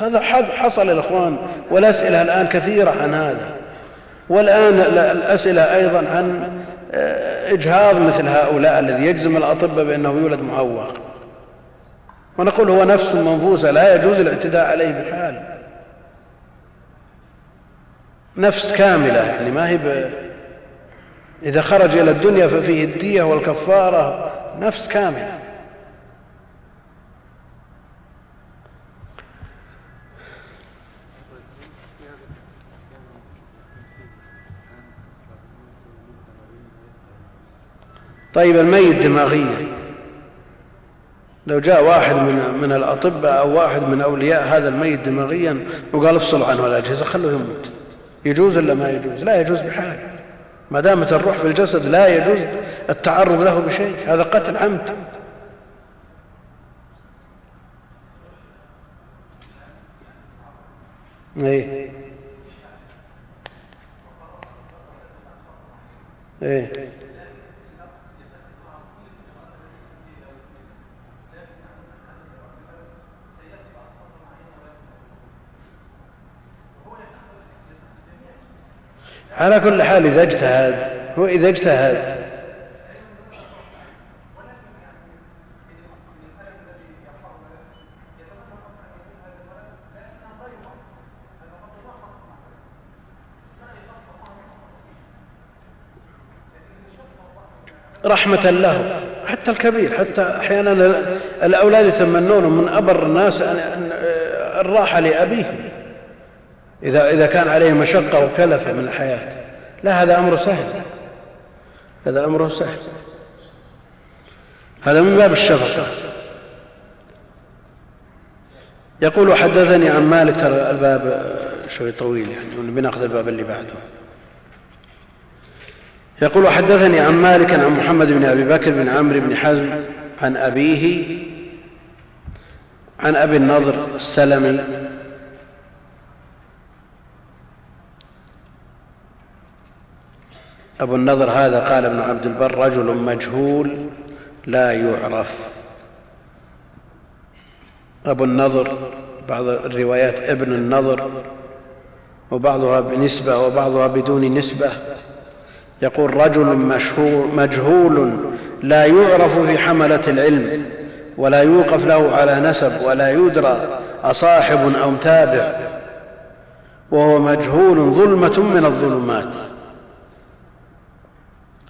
هذا حصل الإخوان والأسئلة الآن كثيرة عن هذا. والآن الأسئلة أيضا عن آه، إجهاض مثل هؤلاء الذي يجزم الأطباء بأنه يولد معوق. ونقول هو نفس منفوسة لا يجوز الاعتداء عليه بحال نفس كاملة يعني ما هي. إذا خرج إلى الدنيا ففيه الدية والكفارة نفس كاملة طيب الميت دماغيا. لو جاء واحد من من الأطباء أو واحد من أولياء هذا الميت دماغيا وقال افصلوا عنه الاجهزه خلوه يموت. يجوز ولا ما يجوز؟ لا يجوز بحال ما دامت الروح في الجسد لا يجوز التعرض له بشيء هذا قتل عمد. إيه. إيه. على كل حال إذا اجتهد هو إذا اجتهد. رحمة له حتى الكبير حتى أحيانا الأولاد يتمنون من أبر الناس الراحة لأبيهم. إذا, إذا كان عليه مشقة وكلفة من الحياة. لا هذا أمر سهل. هذا أمر سهل. هذا من باب الشفقة يقول حدثني عن مالك ترى الباب شوي طويل يعني بناخذ الباب اللي بعده. يقول حدثني عن مالك عن محمد بن أبي بكر بن عمرو بن حزم عن أبيه عن أبي النضر السلمي أبو النضر هذا قال ابن عبد البر رجل مجهول لا يعرف. أبو النضر بعض الروايات ابن النضر وبعضها بنسبة وبعضها بدون نسبة يقول رجل مشهور مجهول لا يعرف في حملة العلم ولا يوقف له على نسب ولا يدرى أصاحب أو متابع وهو مجهول ظلمة من الظلمات.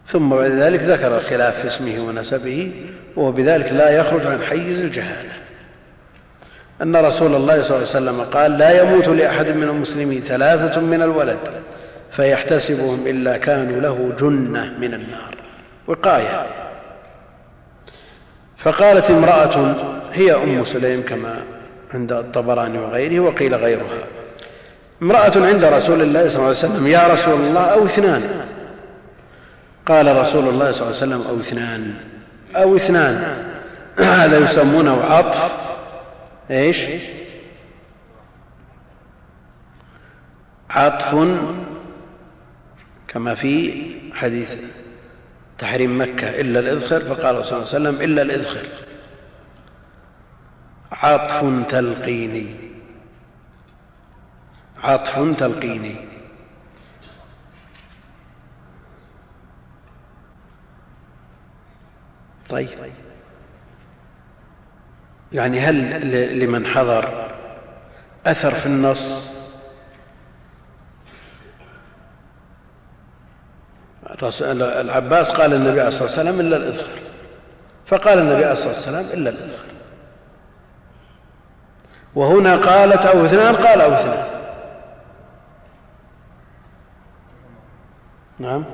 ثم بعد ذلك ذكر الخلاف في اسمه ونسبه وهو بذلك لا يخرج عن حيز الجهالة. أن رسول الله صلى الله عليه وسلم قال لا يموت لأحد من المسلمين ثلاثة من الولد فيحتسبهم إلا كانوا له جنة من النار. وقاية. فقالت امرأة هي أم سليم كما عند الطبراني وغيره وقيل غيرها. امرأة عند رسول الله صلى الله عليه وسلم يا رسول الله أو اثنان. قال رسول الله صلى الله عليه وسلم أو اثنان. أو اثنان. هذا يسمونه عطف. إيش؟ عطف كما في حديث تحريم مكة. إلا الإذخر فقال صلى الله عليه وسلم إلا الإذخر. عطف تلقيني. عطف تلقيني. طيب. يعني هل لمن حضر أثر في النص؟ العباس قال النبي عليه الصلاة والسلام إلا الإذخر فقال النبي عليه الصلاة والسلام إلا الإذخر وهنا قالت أو اثنان قال أو اثنان نعم.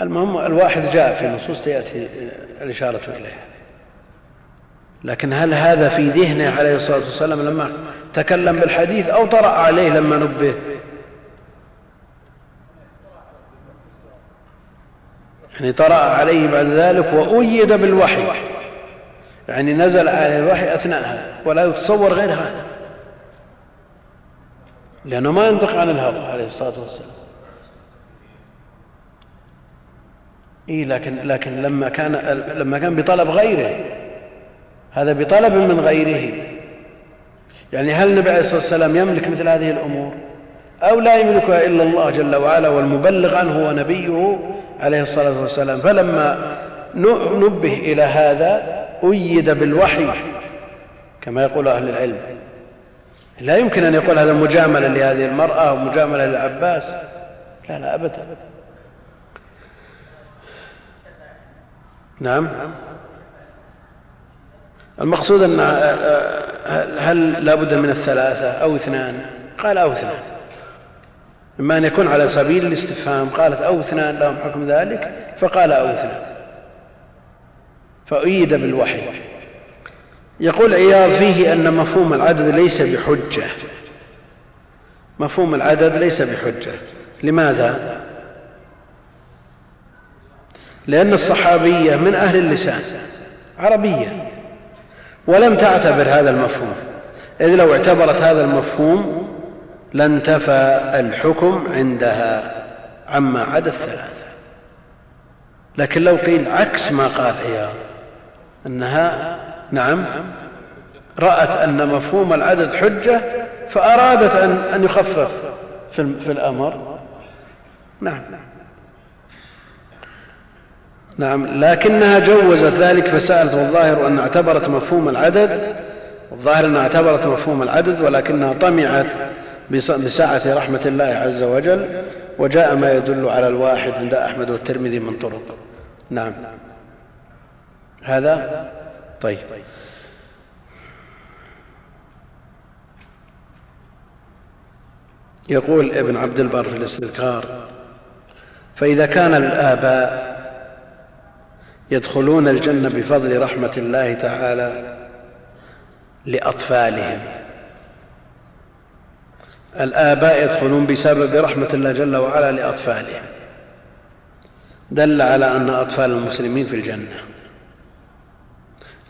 المهم الواحد جاء في النصوص تأتي الإشارة إليه لكن هل هذا في ذهنه عليه الصلاة والسلام لما تكلم بالحديث أو طرأ عليه لما نبه؟ يعني طرأ عليه بعد ذلك وأيد بالوحي. يعني نزل عليه الوحي أثناء هذا ولا يتصور غير هذا. لأنه ما ينطق عن الهوى عليه الصلاة والسلام. إيه لكن لكن لما كان لما كان بطلب غيره هذا بطلب من غيره. يعني هل النبي عليه الصلاة والسلام يملك مثل هذه الأمور؟ أو لا يملكها إلا الله جل وعلا والمبلغ عنه هو نبيه عليه الصلاة والسلام. فلما نبه إلى هذا أيد بالوحي كما يقول أهل العلم. لا يمكن أن يقول هذا مجاملة لهذه المرأة أو مجاملة للعباس. لا لا ابدا. نعم. المقصود أن هل لا بد من الثلاثة أو اثنان؟ قال أو اثنان. إما أن يكون على سبيل الاستفهام قالت أو اثنان لهم حكم ذلك فقال أو اثنان. فأيد بالوحي. يقول عياض فيه أن مفهوم العدد ليس بحجة. مفهوم العدد ليس بحجة. لماذا؟ لأن الصحابية من أهل اللسان عربية. ولم تعتبر هذا المفهوم. إذ لو اعتبرت هذا المفهوم لانتفى الحكم عندها عما عدا الثلاثة. لكن لو قيل عكس ما قال عياض أنها نعم رأت أن مفهوم العدد حجة فأرادت أن, يخفف في الأمر. نعم نعم. لكنها جوزت ذلك فسألت والظاهر أن اعتبرت مفهوم العدد الظاهر أنها اعتبرت مفهوم العدد ولكنها طمعت بسعة رحمة الله عز وجل وجاء ما يدل على الواحد عند أحمد والترمذي من طرق. نعم. هذا؟ طيب. يقول ابن عبد البر في الاستذكار فإذا كان الآباء يدخلون الجنة بفضل رحمة الله تعالى لأطفالهم. الآباء يدخلون بسبب رحمة الله جل وعلا لأطفالهم. دل على أن أطفال المسلمين في الجنة.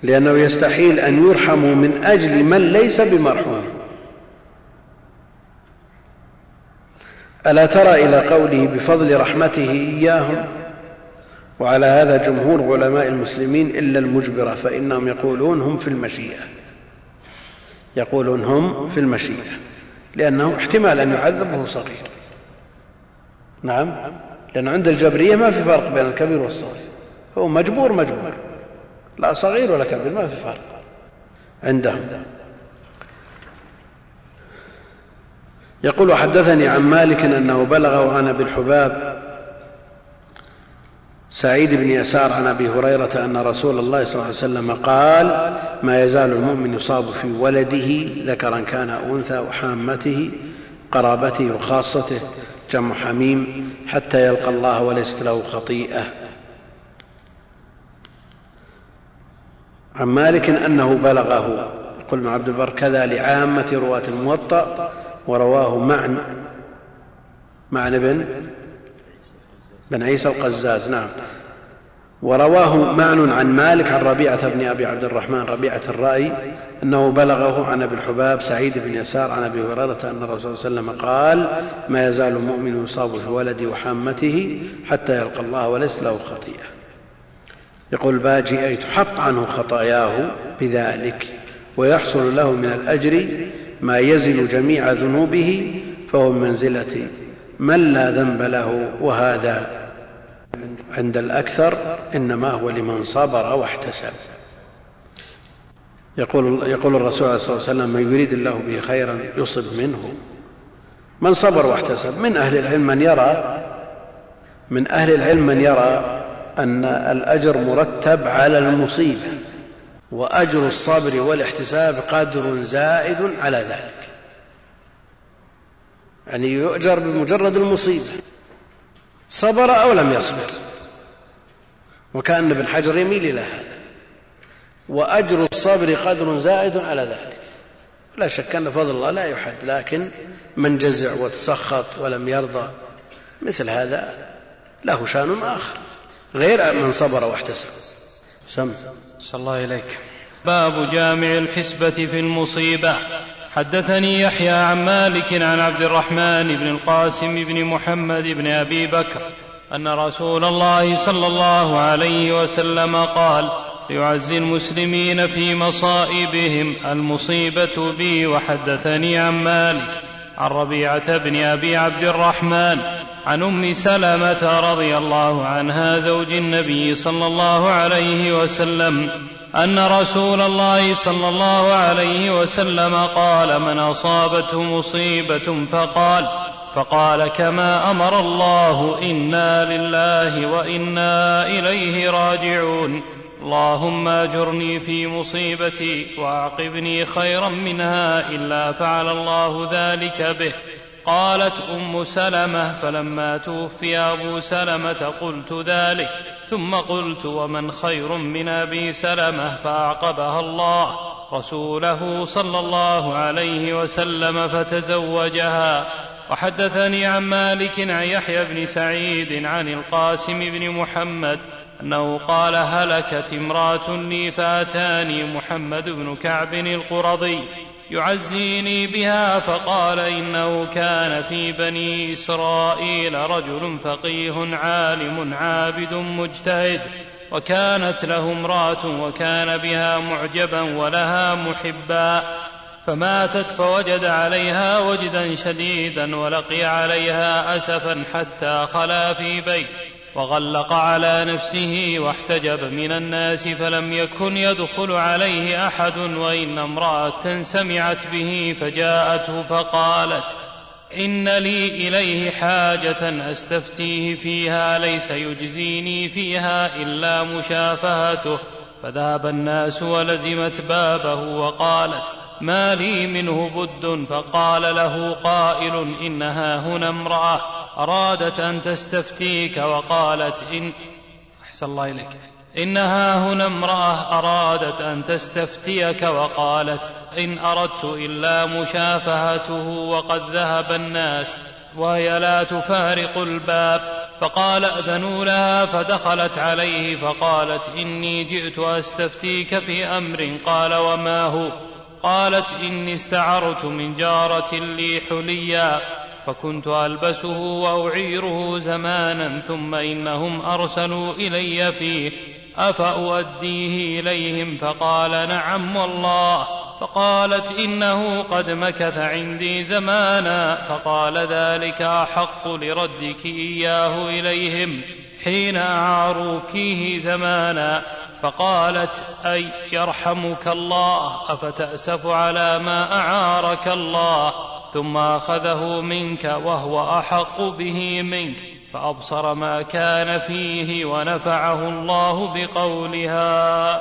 لأنه يستحيل أن يرحموا من أجل من ليس بمرحوم. ألا ترى إلى قوله بفضل رحمته إياهم؟ وعلى هذا جمهور علماء المسلمين إلا المجبرة فإنهم يقولون هم في المشيئة. يقولون هم في المشيئة لأنه احتمال أن يعذب وهو صغير. نعم لأن عند الجبرية ما في فرق بين الكبير والصغير. هو مجبور مجبور. لا صغير ولا كبير ما في فرق عندهم. يقول حدثني عن مالك أنه بلغه عن ابي الحباب سعيد بن يسار عن أبي هريرة أن رسول الله صلى الله عليه وسلم قال ما يزال المؤمن يصاب في ولده ذكرا كان أنثى وحامته قرابته وخاصته جمع حميم حتى يلقى الله وليست له خطيئة. عن مالك أنه بلغه يقول ابن عبد البر كذا لعامة رواة الموطأ ورواه معن معن بن بن عيسى القزاز نعم. ورواه معن عن مالك عن ربيعة بن أبي عبد الرحمن ربيعة الرأي أنه بلغه عن أبي الحباب سعيد بن يسار عن أبي هريرة أن الرسول صلى الله عليه وسلم قال ما يزال المؤمن يصاب في ولدي وحامته حتى يلقى الله وليس له خطيئة. يقول الباجي أي تحط عنه خطاياه بذلك ويحصل له من الأجر ما يزل جميع ذنوبه فهو من منزلة من لا ذنب له وهذا عند الأكثر إنما هو لمن صبر واحتسب. يقول, يقول الرسول عليه الصلاة والسلام من يريد الله به خيرا يصب منه. من صبر واحتسب؟ من أهل العلم من يرى؟ من أهل العلم من يرى أن الأجر مرتب على المصيبة وأجر الصبر والاحتساب قدر زائد على ذلك. يعني يؤجر بمجرد المصيبة. صبر أو لم يصبر. وكأن ابن حجر يميل إلى هذا. وأجر الصبر قدر زائد على ذلك. لا شك أن فضل الله لا يحد لكن من جزع وتسخط ولم يرضى مثل هذا له شأن آخر غير من صبر واحتسب. سم. صلى الله إليك. باب جامع الحسبة في المصيبة. حدثني يحيى عن مالك عن عبد الرحمن بن القاسم بن محمد بن أبي بكر أن رسول الله صلى الله عليه وسلم قال ليعزي المسلمين في مصائبهم المصيبة بي وحدثني عن مالك عن ربيعة بن أبي عبد الرحمن عن أم سلمة رضي الله عنها زوج النبي صلى الله عليه وسلم أن رسول الله صلى الله عليه وسلم قال من أصابته مصيبة فقال فقال كما أمر الله إنا لله وإنا إليه راجعون. اللهم أجرني في مصيبتي واعقبني خيرا منها إلا فعل الله ذلك به. قالت أم سلمة فلما توفي أبو سلمة قلت ذلك. ثم قلت ومن خير من أبي سلمة؟ فأعقبها الله. رسوله صلى الله عليه وسلم فتزوجها. وحدثني عن مالك عن يحيى بن سعيد عن القاسم بن محمد أنه قال هلكت امرأة لي فأتاني محمد بن كعب القرظي يعزيني بها فقال إنه كان في بني إسرائيل رجل فقيه عالم عابد مجتهد وكانت له امرأة وكان بها معجبا ولها محبا فماتت فوجد عليها وجدا شديدا ولقي عليها أسفا حتى خلا في بيت وغلق على نفسه واحتجب من الناس فلم يكن يدخل عليه أحد وإن امرأة سمعت به فجاءته فقالت إن لي إليه حاجة أستفتيه فيها ليس يجزيني فيها إلا مشافهته فذهب الناس ولزمت بابه وقالت ما لي منه بد فقال له قائل إنها هنا امرأة أرادت أن تستفتيك وقالت إن أحسن الله إليك. إنها هنا امرأة أرادت أن تستفتيك وقالت إن أردت إلا مشافهته وقد ذهب الناس وهي لا تفارق الباب. فقال أذنوا لها فدخلت عليه فقالت إني جئت أستفتيك في أمر. قال وما هو؟ قالت إني استعرت من جارة لي حليا فكنت ألبسه وأعيره زمانا ثم إنهم أرسلوا إلي فيه أفأؤديه إليهم؟ فقال نعم والله. فقالت إنه قد مكث عندي زمانا فقال ذلك أحق لردك إياه إليهم حين اعاروكيه زمانا. فقالت أي يرحمك الله أفتأسف على ما أعارك الله ثم أخذه منك وهو أحق به منك فأبصر ما كان فيه ونفعه الله بقولها.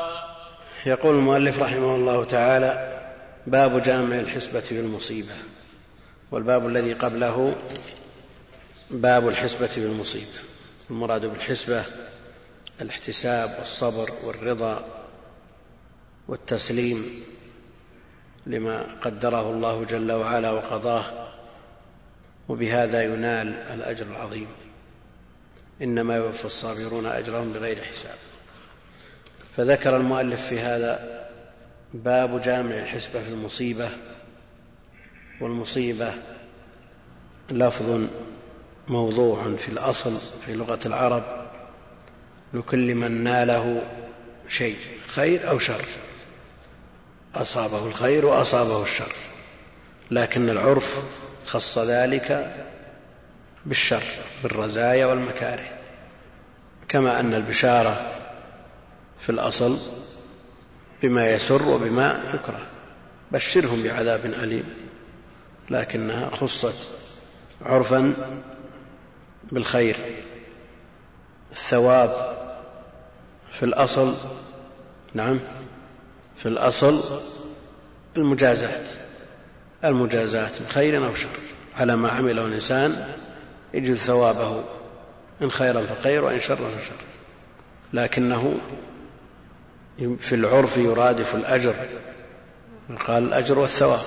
يقول المؤلف رحمه الله تعالى باب جامع الحسبة بالمصيبة. والباب الذي قبله باب الحسبة بالمصيبة. المراد بالحسبة الاحتساب والصبر والرضا والتسليم لما قدره الله جل وعلا وقضاه وبهذا ينال الأجر العظيم. إنما يوفى الصابرون أجرهم بغير حساب. فذكر المؤلف في هذا باب جامع الحسبة في المصيبة والمصيبة لفظ موضوع في الأصل في لغة العرب لكل من ناله شيء خير أو شر. أصابه الخير وأصابه الشر. لكن العرف خص ذلك بالشر بالرزايا والمكاره. كما أن البشارة في الأصل بما يسر وبما يكره. بشرهم بعذاب أليم. لكنها خصت عرفا بالخير. الثواب في الأصل نعم في الأصل المجازات المجازات من خير أو شر. على ما عمله الإنسان يجد ثوابه إن خيرا فخير وإن شرا فشر. لكنه في العرف يرادف الأجر. قال الأجر والثواب.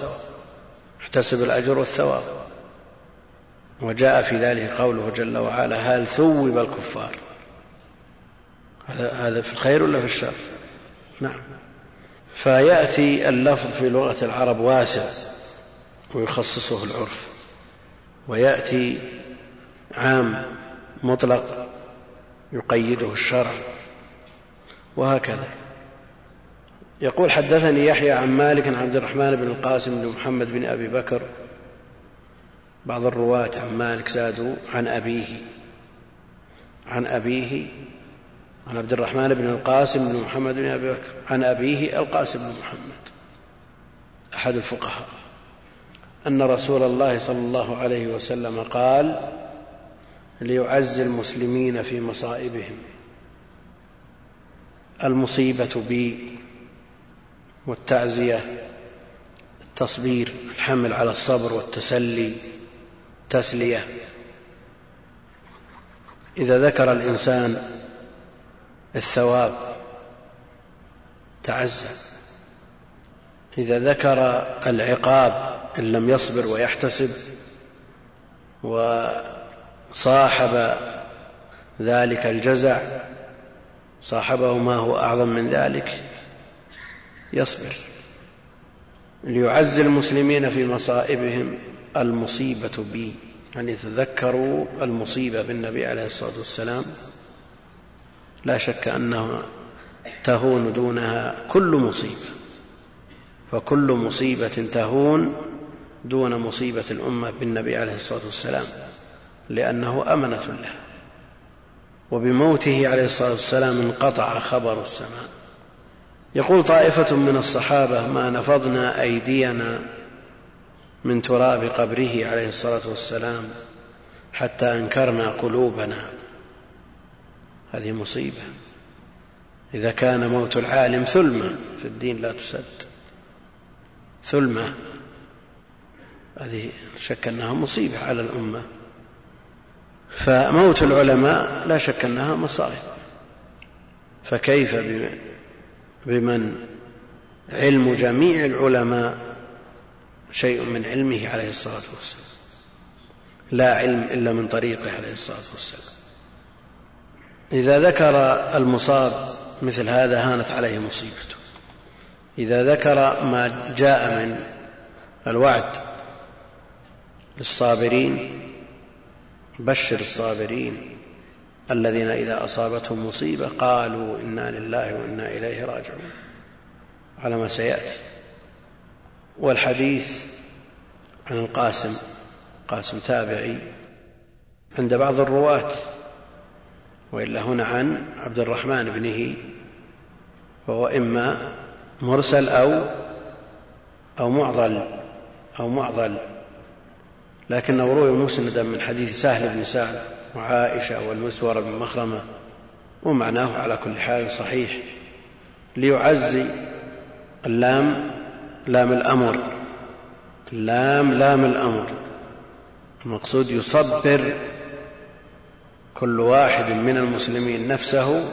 احتسب الأجر والثواب. وجاء في ذلك قوله جل وعلا هل ثوب الكفار هذا في الخير ولا في الشر؟ نعم. فيأتي اللفظ في لغة العرب واسع ويخصصه العرف. ويأتي عام مطلق يقيده الشرع. وهكذا. يقول حدثني يحيى عن مالك عن عبد الرحمن بن القاسم بن محمد بن أبي بكر. بعض الرواة عن مالك زادوا عن أبيه. عن أبيه عن عبد الرحمن بن القاسم بن محمد بن أبي بكر عن أبيه القاسم بن محمد أحد الفقهاء أن رسول الله صلى الله عليه وسلم قال ليعزي المسلمين في مصائبهم. المصيبة بي والتعزية التصبير الحمل على الصبر والتسلي تسلية إذا ذكر الإنسان الثواب. تعزى إذا ذكر العقاب إن لم يصبر ويحتسب وصاحب ذلك الجزع صاحبه ما هو أعظم من ذلك يصبر. ليعزي المسلمين في مصائبهم المصيبة بي أن يتذكروا المصيبة بالنبي عليه الصلاة والسلام لا شك أنها تهون دونها كل مصيبة فكل مصيبة تهون دون مصيبة الأمة بالنبي عليه الصلاة والسلام لأنه أمنة له وبموته عليه الصلاة والسلام انقطع خبر السماء. يقول طائفة من الصحابة ما نفضنا أيدينا من تراب قبره عليه الصلاة والسلام حتى أنكرنا قلوبنا هذه مصيبة. إذا كان موت العالم ثلمة في الدين لا تسد. ثلمة. هذه شك أنها مصيبة على الأمة. فموت العلماء لا شك أنها مصائب. فكيف بمن علم جميع العلماء شيء من علمه عليه الصلاة والسلام؟ لا علم إلا من طريقه عليه الصلاة والسلام. إذا ذكر المصاب مثل هذا هانت عليه مصيبته. إذا ذكر ما جاء من الوعد للصابرين بشر الصابرين الذين إذا أصابتهم مصيبة قالوا إنا لله وإنا إليه راجعون. على ما سيأتي. والحديث عن القاسم قاسم تابعي عند بعض الرواة. وإلا هنا عن عبد الرحمن بنه وهو إما مرسل أو أو معضل أو معضل. لكنه روي مسندا من حديث سهل بن سعد وعائشة والمسور بن مخرمة ومعناه على كل حال صحيح ليعزي اللام لام الأمر. اللام لام الأمر. المقصود يصبر كل واحد من المسلمين نفسه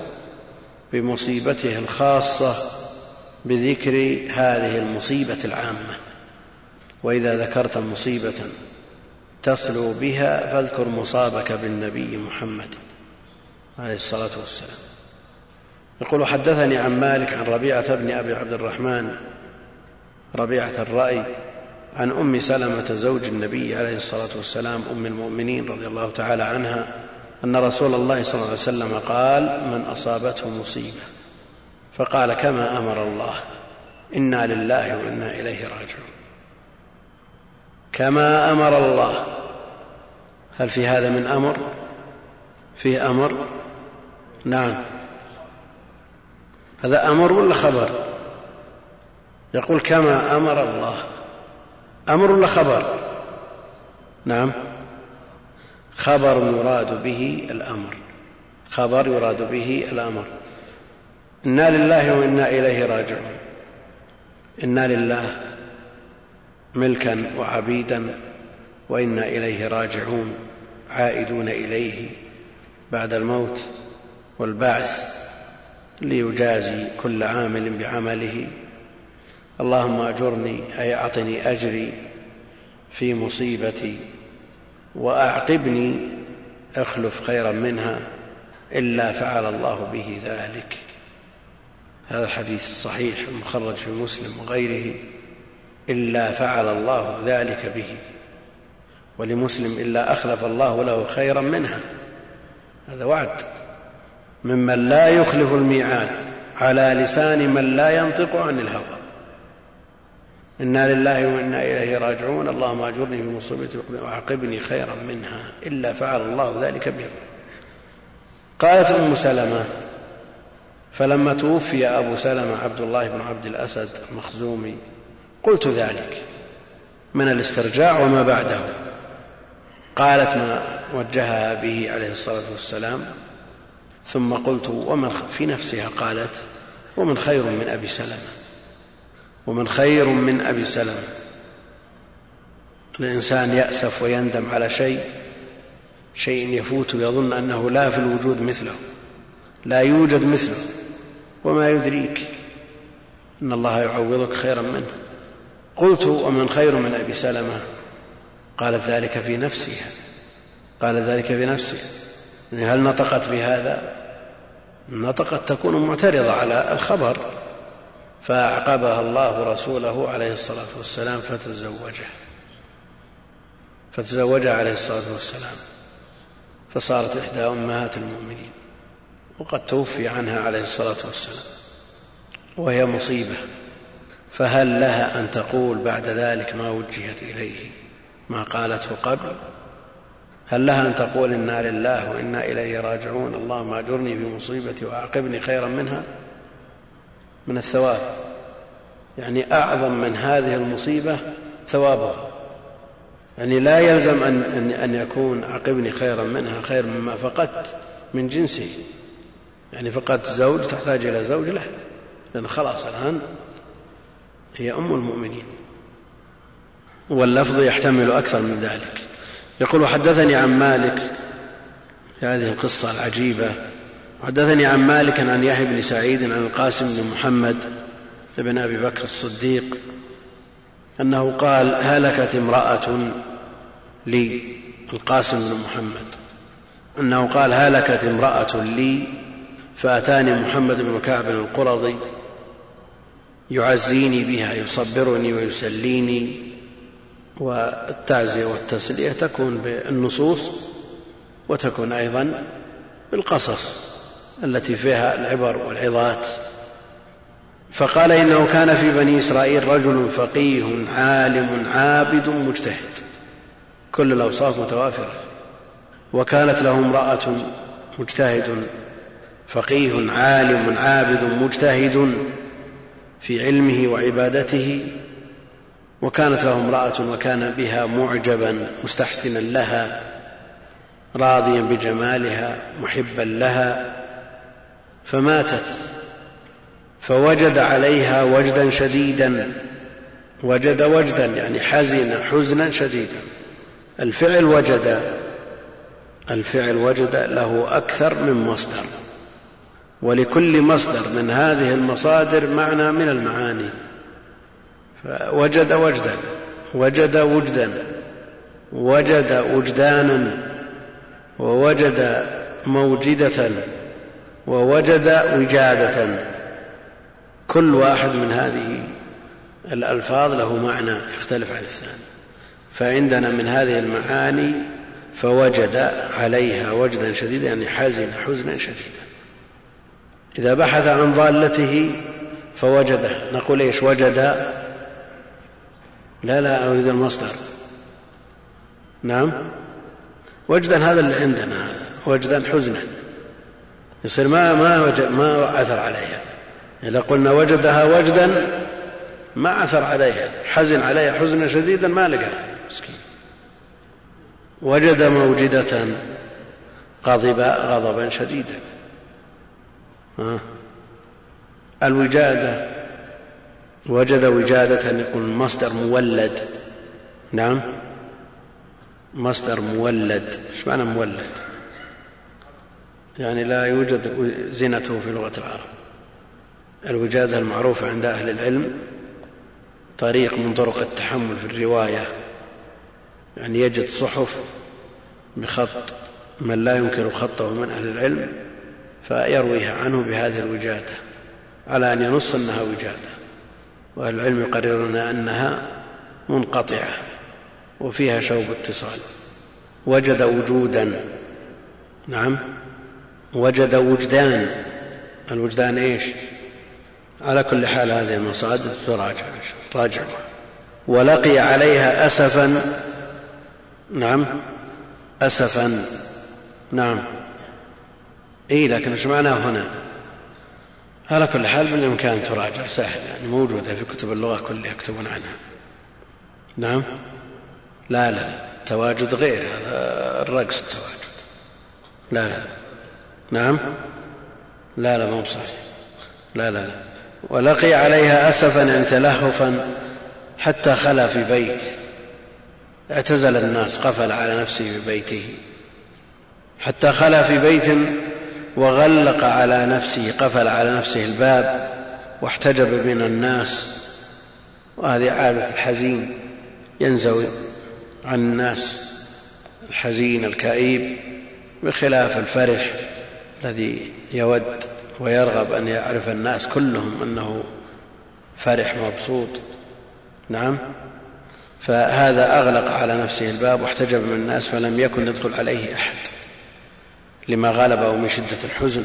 بمصيبته الخاصة بذكر هذه المصيبة العامة. وإذا ذكرت مصيبة تصلو بها فاذكر مصابك بالنبي محمد عليه الصلاة والسلام. يقول حدثني عن مالك عن ربيعة بن أبي عبد الرحمن ربيعة الرأي عن أم سلمة زوج النبي عليه الصلاة والسلام أم المؤمنين رضي الله تعالى عنها أن رسول الله صلى الله عليه وسلم قال من أصابته مصيبة فقال كما أمر الله إنا لله وإنا إليه راجعون. كما أمر الله. هل في هذا من أمر؟ فيه أمر؟ نعم. هذا أمر ولا خبر؟ يقول كما أمر الله. أمر ولا خبر؟ نعم. خبر يراد به الأمر. خبر يراد به الأمر. إنا لله وإنا إليه راجعون. إنا لله ملكا وعبيدا وإنا إليه راجعون. عائدون إليه بعد الموت والبعث ليجازي كل عامل بعمله. اللهم أجرني أي أعطني أجري في مصيبتي. واعقبني أخلف خيرا منها إلا فعل الله به ذلك. هذا الحديث الصحيح المخرج في مسلم وغيره إلا فعل الله ذلك به ولمسلم إلا أخلف الله له خيرا منها. هذا وعد. ممن لا يخلف الميعاد على لسان من لا ينطق عن الهوى. إنا لله وإنا إليه راجعون. اللهم أجرني في مصيبتي واعقبني خيرا منها. إلا فعل الله ذلك به قالت أم سلمة فلما توفي أبو سلمة عبد الله بن عبد الأسد المخزومي قلت ذلك من الاسترجاع وما بعده. قالت ما وجهها به عليه الصلاة والسلام. ثم قلت ومن في نفسها قالت ومن خير من أبي سلمة. ومن خير من أبي سلمة. الإنسان يأسف ويندم على شيء شيء يفوت ويظن أنه لا في الوجود مثله لا يوجد مثله وما يدريك إن الله يعوضك خيرا منه. قلت ومن خير من أبي سلمة؟ قالت ذلك في نفسها قالت ذلك في نفسها هل نطقت بهذا؟ نطقت تكون معترضة على الخبر. فاعقبها الله رسوله عليه الصلاة والسلام فتزوجه. فتزوجها عليه الصلاة والسلام. فصارت إحدى أمهات المؤمنين. وقد توفي عنها عليه الصلاة والسلام. وهي مصيبة. فهل لها أن تقول بعد ذلك ما وجهت إليه؟ ما قالته قبل؟ هل لها أن تقول إنا لله وإنا إليه راجعون؟ اللهم أجرني في مصيبتي واعقبني خيرا منها؟ من الثواب. يعني أعظم من هذه المصيبة ثوابها. يعني لا يلزم ان ان يكون عقبني خيرا منها خير مما فقدت من جنسه يعني فقدت زوج تحتاج إلى زوج له. لأن خلاص الآن هي أم المؤمنين. واللفظ يحتمل أكثر من ذلك. يقول حدثني عن مالك. هذه القصة العجيبة. حدثني عن مالك عن يحيى بن سعيد عن القاسم بن محمد بن أبي بكر الصديق أنه قال هلكت امرأة لي القاسم بن محمد. أنه قال هلكت امرأة لي فأتاني محمد بن كعب القرظي يعزيني بها يصبرني ويسليني والتعزية والتسلية تكون بالنصوص وتكون أيضا بالقصص. التي فيها العبر والعظات. فقال إنه كان في بني إسرائيل رجل فقيه عالم عابد مجتهد. كل الأوصاف متوافرة. وكانت له امرأة مجتهد فقيه عالم عابد مجتهد في علمه وعبادته. وكانت له امرأة وكان بها معجبا مستحسنا لها راضيا بجمالها محبا لها. فماتت. فوجد عليها وجدا شديدا. وجد وجدا يعني حزن حزنا شديدا. الفعل وجد الفعل وجد له أكثر من مصدر. ولكل مصدر من هذه المصادر معنى من المعاني. فوجد وجدا وجد وجدا وجد وجدانا ووجد موجدة. ووجد وجادة. كل واحد من هذه الألفاظ له معنى يختلف عن الثاني. فعندنا من هذه المعاني فوجد عليها وجدا شديدا يعني حزن حزنا شديدا. إذا بحث عن ضالته فوجده نقول إيش؟ وجد. لا لا أريد المصدر. نعم؟ وجدا هذا اللي عندنا وجدا حزنا. يصير ما ما وجد ما عثر عليها. إذا قلنا وجدها وجدا ما عثر عليها. حزن عليها حزنا شديدا ما لقى مسكين. وجد موجدة غضب غضبا شديدا. الوجادة. وجد وجادة يكون مصدر مولد. نعم. مصدر مولد. إيش معنى مولد؟ يعني لا يوجد زينته في لغة العرب. الوجادة المعروفة عند أهل العلم طريق من طرق التحمل في الرواية يعني يجد صحف بخط من لا ينكر خطه من أهل العلم فيرويها عنه بهذه الوجادة على أن ينص أنها وجادة. وأهل العلم يقررون أنها منقطعة وفيها شوب اتصال. وجد وجودا. نعم. وجد وجدان. الوجدان إيش؟ على كل حال هذه المصادر تراجع راجعها ولقي عليها أسفا. نعم. أسفا. نعم. إي لكن إيش معناه هنا؟ على كل حال بالإمكان تراجع. سهل يعني موجودة في كتب اللغة كلها يكتبون عنها. نعم. لا لا التواجد غير هذا. الرقص التواجد لا لا. نعم. لا لا ما صحيح لا لا لا. ولقي عليها اسفا يعني تلهفا حتى خلا في بيت. اعتزل الناس قفل على نفسه في بيته. حتى خلا في بيت وغلق على نفسه قفل على نفسه الباب واحتجب من الناس. وهذه عادة الحزين ينزوي عن الناس الحزين الكئيب بخلاف الفرح. الذي يود ويرغب أن يعرف الناس كلهم أنه فرح مبسوط. نعم. فهذا أغلق على نفسه الباب واحتجب من الناس فلم يكن يدخل عليه أحد لما غلبه من شدة الحزن.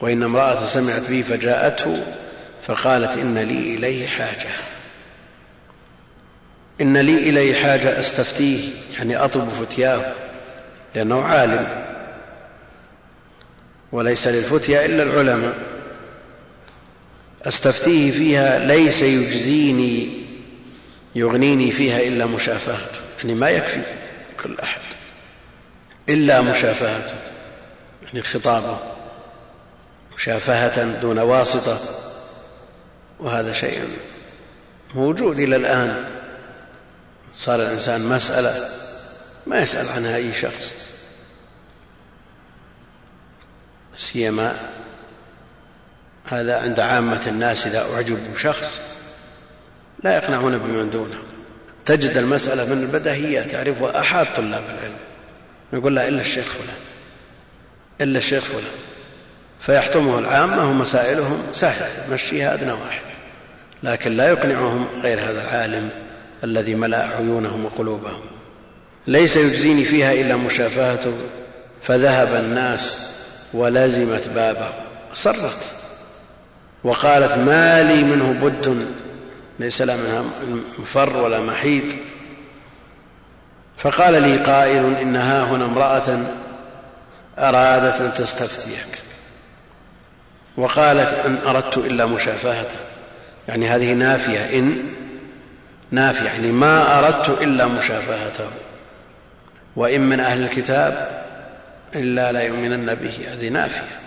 وإن امرأة سمعت به فجاءته فقالت إن لي إليه حاجة. إن لي إليه حاجة أستفتيه يعني أطلب فتياه لأنه عالم. وليس للفتيا إلا العلماء. أستفتيه فيها ليس يجزيني يغنيني فيها إلا مشافهته يعني ما يكفي كل أحد. إلا مشافهته يعني خطابة مشافهة دون واسطة. وهذا شيء موجود إلى الآن. صار الإنسان مسألة ما يسأل عنها أي شخص. سيما هذا عند عامة الناس إذا أعجبوا شخص لا يقنعون بمن دونه. تجد المسألة من البدهيات تعرفها أحد طلاب العلم. يقول لا إلا الشيخ فلان. إلا الشيخ فلان. فيحتمه العامة ومسائلهم سهلة يمشيها أدنى واحد. لكن لا يقنعهم غير هذا العالم الذي ملأ عيونهم وقلوبهم. ليس يجزيني فيها إلا مشافهته فذهب الناس ولزمت بابه. صرت. وقالت ما لي منه بد. ليس لا منها مفر ولا محيط. فقال لي قائل إن ها هنا امرأة أرادت أن تستفتيك. وقالت إن أردت إلا مشافهته يعني هذه نافية. إن نافية. يعني ما أردت إلا مشافهته وإن من أهل الكتاب إلا لا يؤمنن به هذه نافية.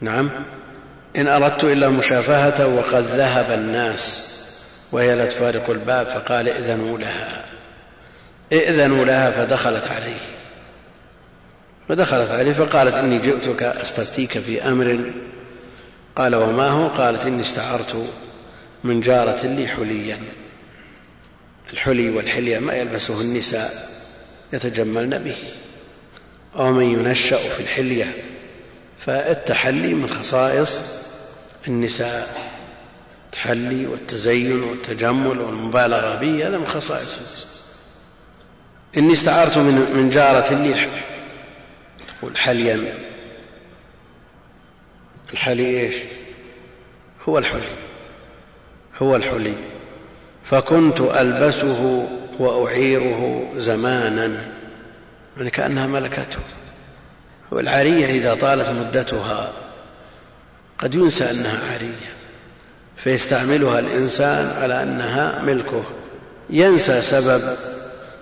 نعم. إن أردت إلا مشافهته وقد ذهب الناس وهي لا تفارق الباب فقال ائذنوا لها. ائذنوا لها فدخلت عليه. فدخلت عليه فقالت إني جئتك أستفتيك في أمر. قال وما هو؟ قالت إني استعرت من جارة لي حليا. الحلي والحلية ما يلبسه النساء يتجملن به. ومن ينشأ في الحلية. فالتحلي من خصائص النساء. التحلي والتزين والتجمل والمبالغة به هذا من خصائص النساء. إني استعرت من من جارة لي تقول حليا الحلي إيش؟ هو الحلي. هو الحلي. فكنت ألبسه وأعيره زمانا. يعني كأنها ملكته والعارية إذا طالت مدتها قد ينسى أنها عارية فيستعملها الإنسان على أنها ملكه ينسى سبب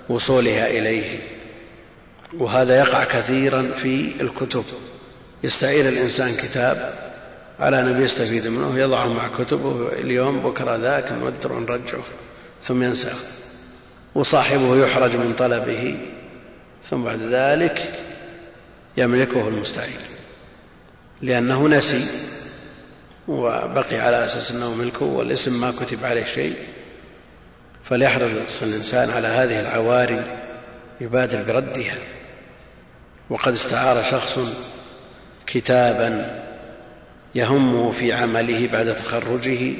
وصولها إليه. وهذا يقع كثيرا في الكتب. يستعير الإنسان كتاب على أنه يستفيد منه يضعه مع كتبه اليوم بكرة ذاك نودر ونرجعه ثم ينساه. وصاحبه يحرج من طلبه. ثم بعد ذلك يملكه المستعير لأنه نسي وبقي على أساس أنه ملكه والاسم ما كتب عليه شيء. فليحرص الإنسان على هذه العواري يبادر بردها. وقد استعار شخص كتابا يهمه في عمله بعد تخرجه.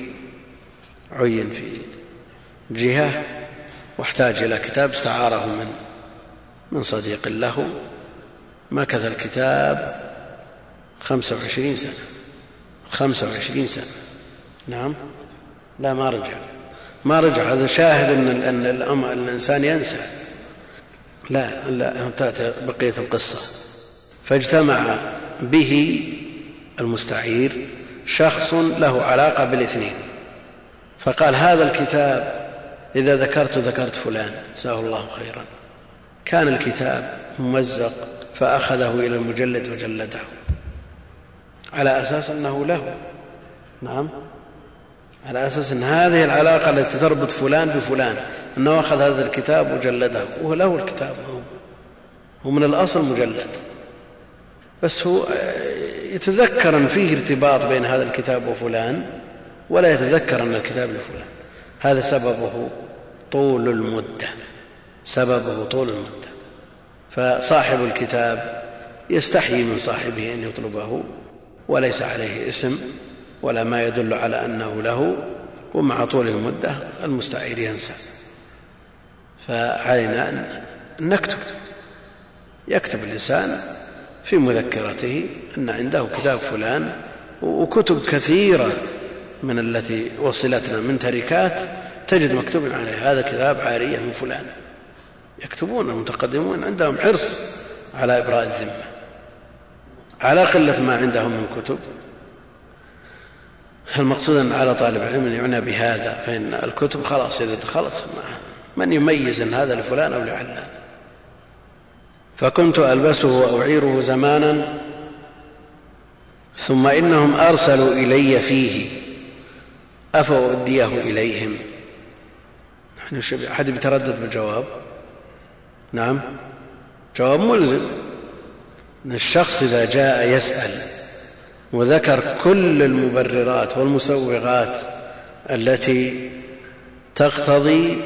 عين في جهة واحتاج إلى كتاب استعاره من من صديق له مكث الكتاب خمسة وعشرين سنة. خمسة وعشرين سنة. نعم. لا ما رجع. ما رجع. هذا شاهد إن إن الإنسان ينسى. لا لا تاتي بقية القصة. فاجتمع به المستعير شخص له علاقة بالاثنين. فقال هذا الكتاب إذا ذكرت ذكرت فلان. جزاه الله خيرا. كان الكتاب ممزق فأخذه إلى المجلد وجلده على أساس أنه له. نعم. على أساس أن هذه العلاقة التي تربط فلان بفلان أنه أخذ هذا الكتاب وجلده. وهو له الكتاب هو, هو من الأصل مجلد. بس هو يتذكر أن فيه ارتباط بين هذا الكتاب وفلان ولا يتذكر أن الكتاب لفلان. هذا سببه طول المدة. سببه طول المدة. فصاحب الكتاب يستحيي من صاحبه أن يطلبه وليس عليه اسم ولا ما يدل على أنه له ومع طول المدة المستعير ينسى. فعلينا أن نكتب. يكتب الإنسان في مذكرته أن عنده كتاب فلان وكتب كثيرة من التي وصلتنا من تركات تجد مكتوب عليه هذا كتاب عارية من فلان. يكتبون المتقدمون عندهم حرص على إبراء الذمة على قلة ما عندهم من كتب. المقصود أن على طالب العلم أن يعنى بهذا فإن الكتب خلاص إذا خلص من يميز أن هذا لفلان أو لعلان. فكنت ألبسه وأعيره زمانا ثم إنهم أرسلوا إلي فيه أفأوديه إليهم؟ أحد بيتردد بالجواب؟ نعم. جواب ملزم. إن الشخص إذا جاء يسأل وذكر كل المبررات والمسوغات التي تقتضي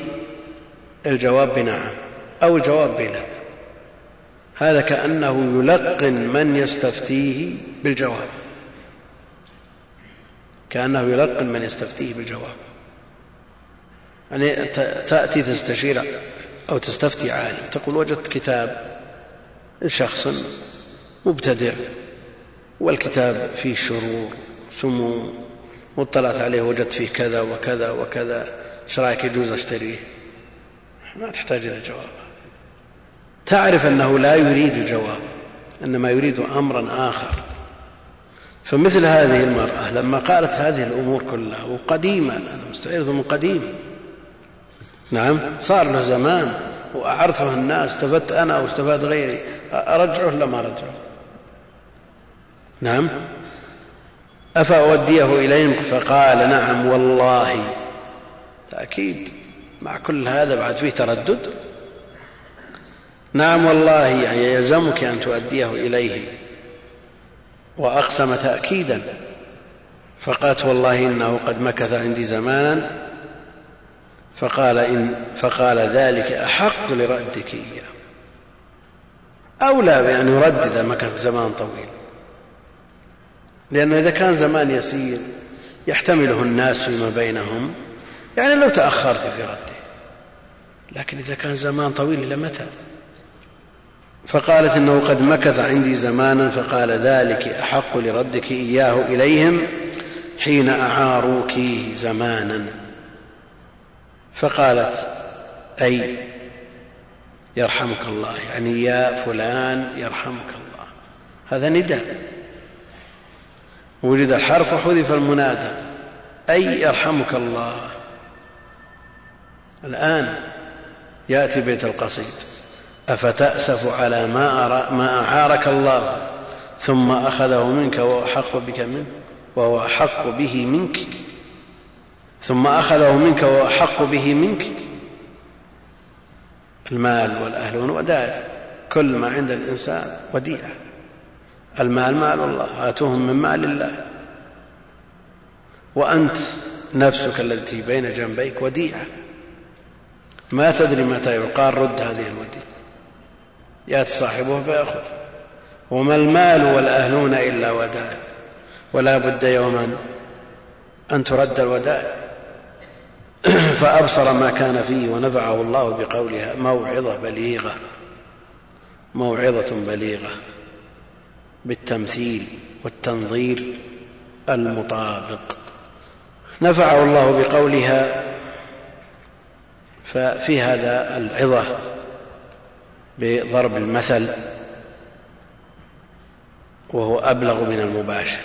الجواب بنعم أو الجواب بلا. هذا كأنه يلقن من يستفتيه بالجواب. كأنه يلقن من يستفتيه بالجواب. يعني تأتي تستشير أو تستفتي عالم. تقول وجدت كتاب لشخص مبتدع والكتاب فيه شرور سموم واطلعت عليه وجدت فيه كذا وكذا وكذا. إيش رأيك يجوز أشتريه؟ ما تحتاج إلى جواب. تعرف أنه لا يريد الجواب إنما يريد امرا آخر. فمثل هذه المرأة لما قالت هذه الأمور كلها وقديما أنا مستعيره من قديم نعم. صار له زمان واعرته الناس استفدت أنا واستفاد غيري. أرجعه ولا ما ارجعه نعم. أفأوديه إليهم؟ فقال نعم والله. تأكيد مع كل هذا بعد فيه تردد. نعم والله يعني يلزمك أن تؤديه إليهم وأقسم تأكيدا. فقالت والله إنه قد مكث عندي زمانا فقال, إن فقال ذلك أحق لردك إياه. أولى بأن يرد إذا مكث زمان طويل. لأنه إذا كان زمان يسير يحتمله الناس فيما بينهم. يعني لو تأخرت في رده. لكن إذا كان زمان طويل إلى متى؟ فقالت إنه قد مكث عندي زمانا فقال ذلك أحق لردك إياه إليهم حين أعاروكيه زمانا. فقالت أي يرحمك الله يعني يا فلان يرحمك الله. هذا نداء. وجد الحرف وحذف المنادى أي يرحمك الله. الآن يأتي بيت القصيد. أفتأسف على ما, أرى ما أعارك الله ثم أخذه منك وهو أحق بك منه وهو أحق به منك. ثم أخذه منك وهو أحق به منك. المال والأهلون ودائع كل ما عند الإنسان وديعة. المال مال الله آتوهم من مال الله. وأنت نفسك التي بين جنبيك وديعة. ما تدري متى يقال رد هذه الوديعة. يأتي صاحبه فيأخذ. وما المال والأهلون إلا ودائع ولا بد يوما أن ترد الودائع فأبصر ما كان فيه ونفعه الله بقولها موعظة بليغة موعظة بليغة بالتمثيل والتنظير المطابق. نفعه الله بقولها ففي هذا العظة بضرب المثل وهو أبلغ من المباشر.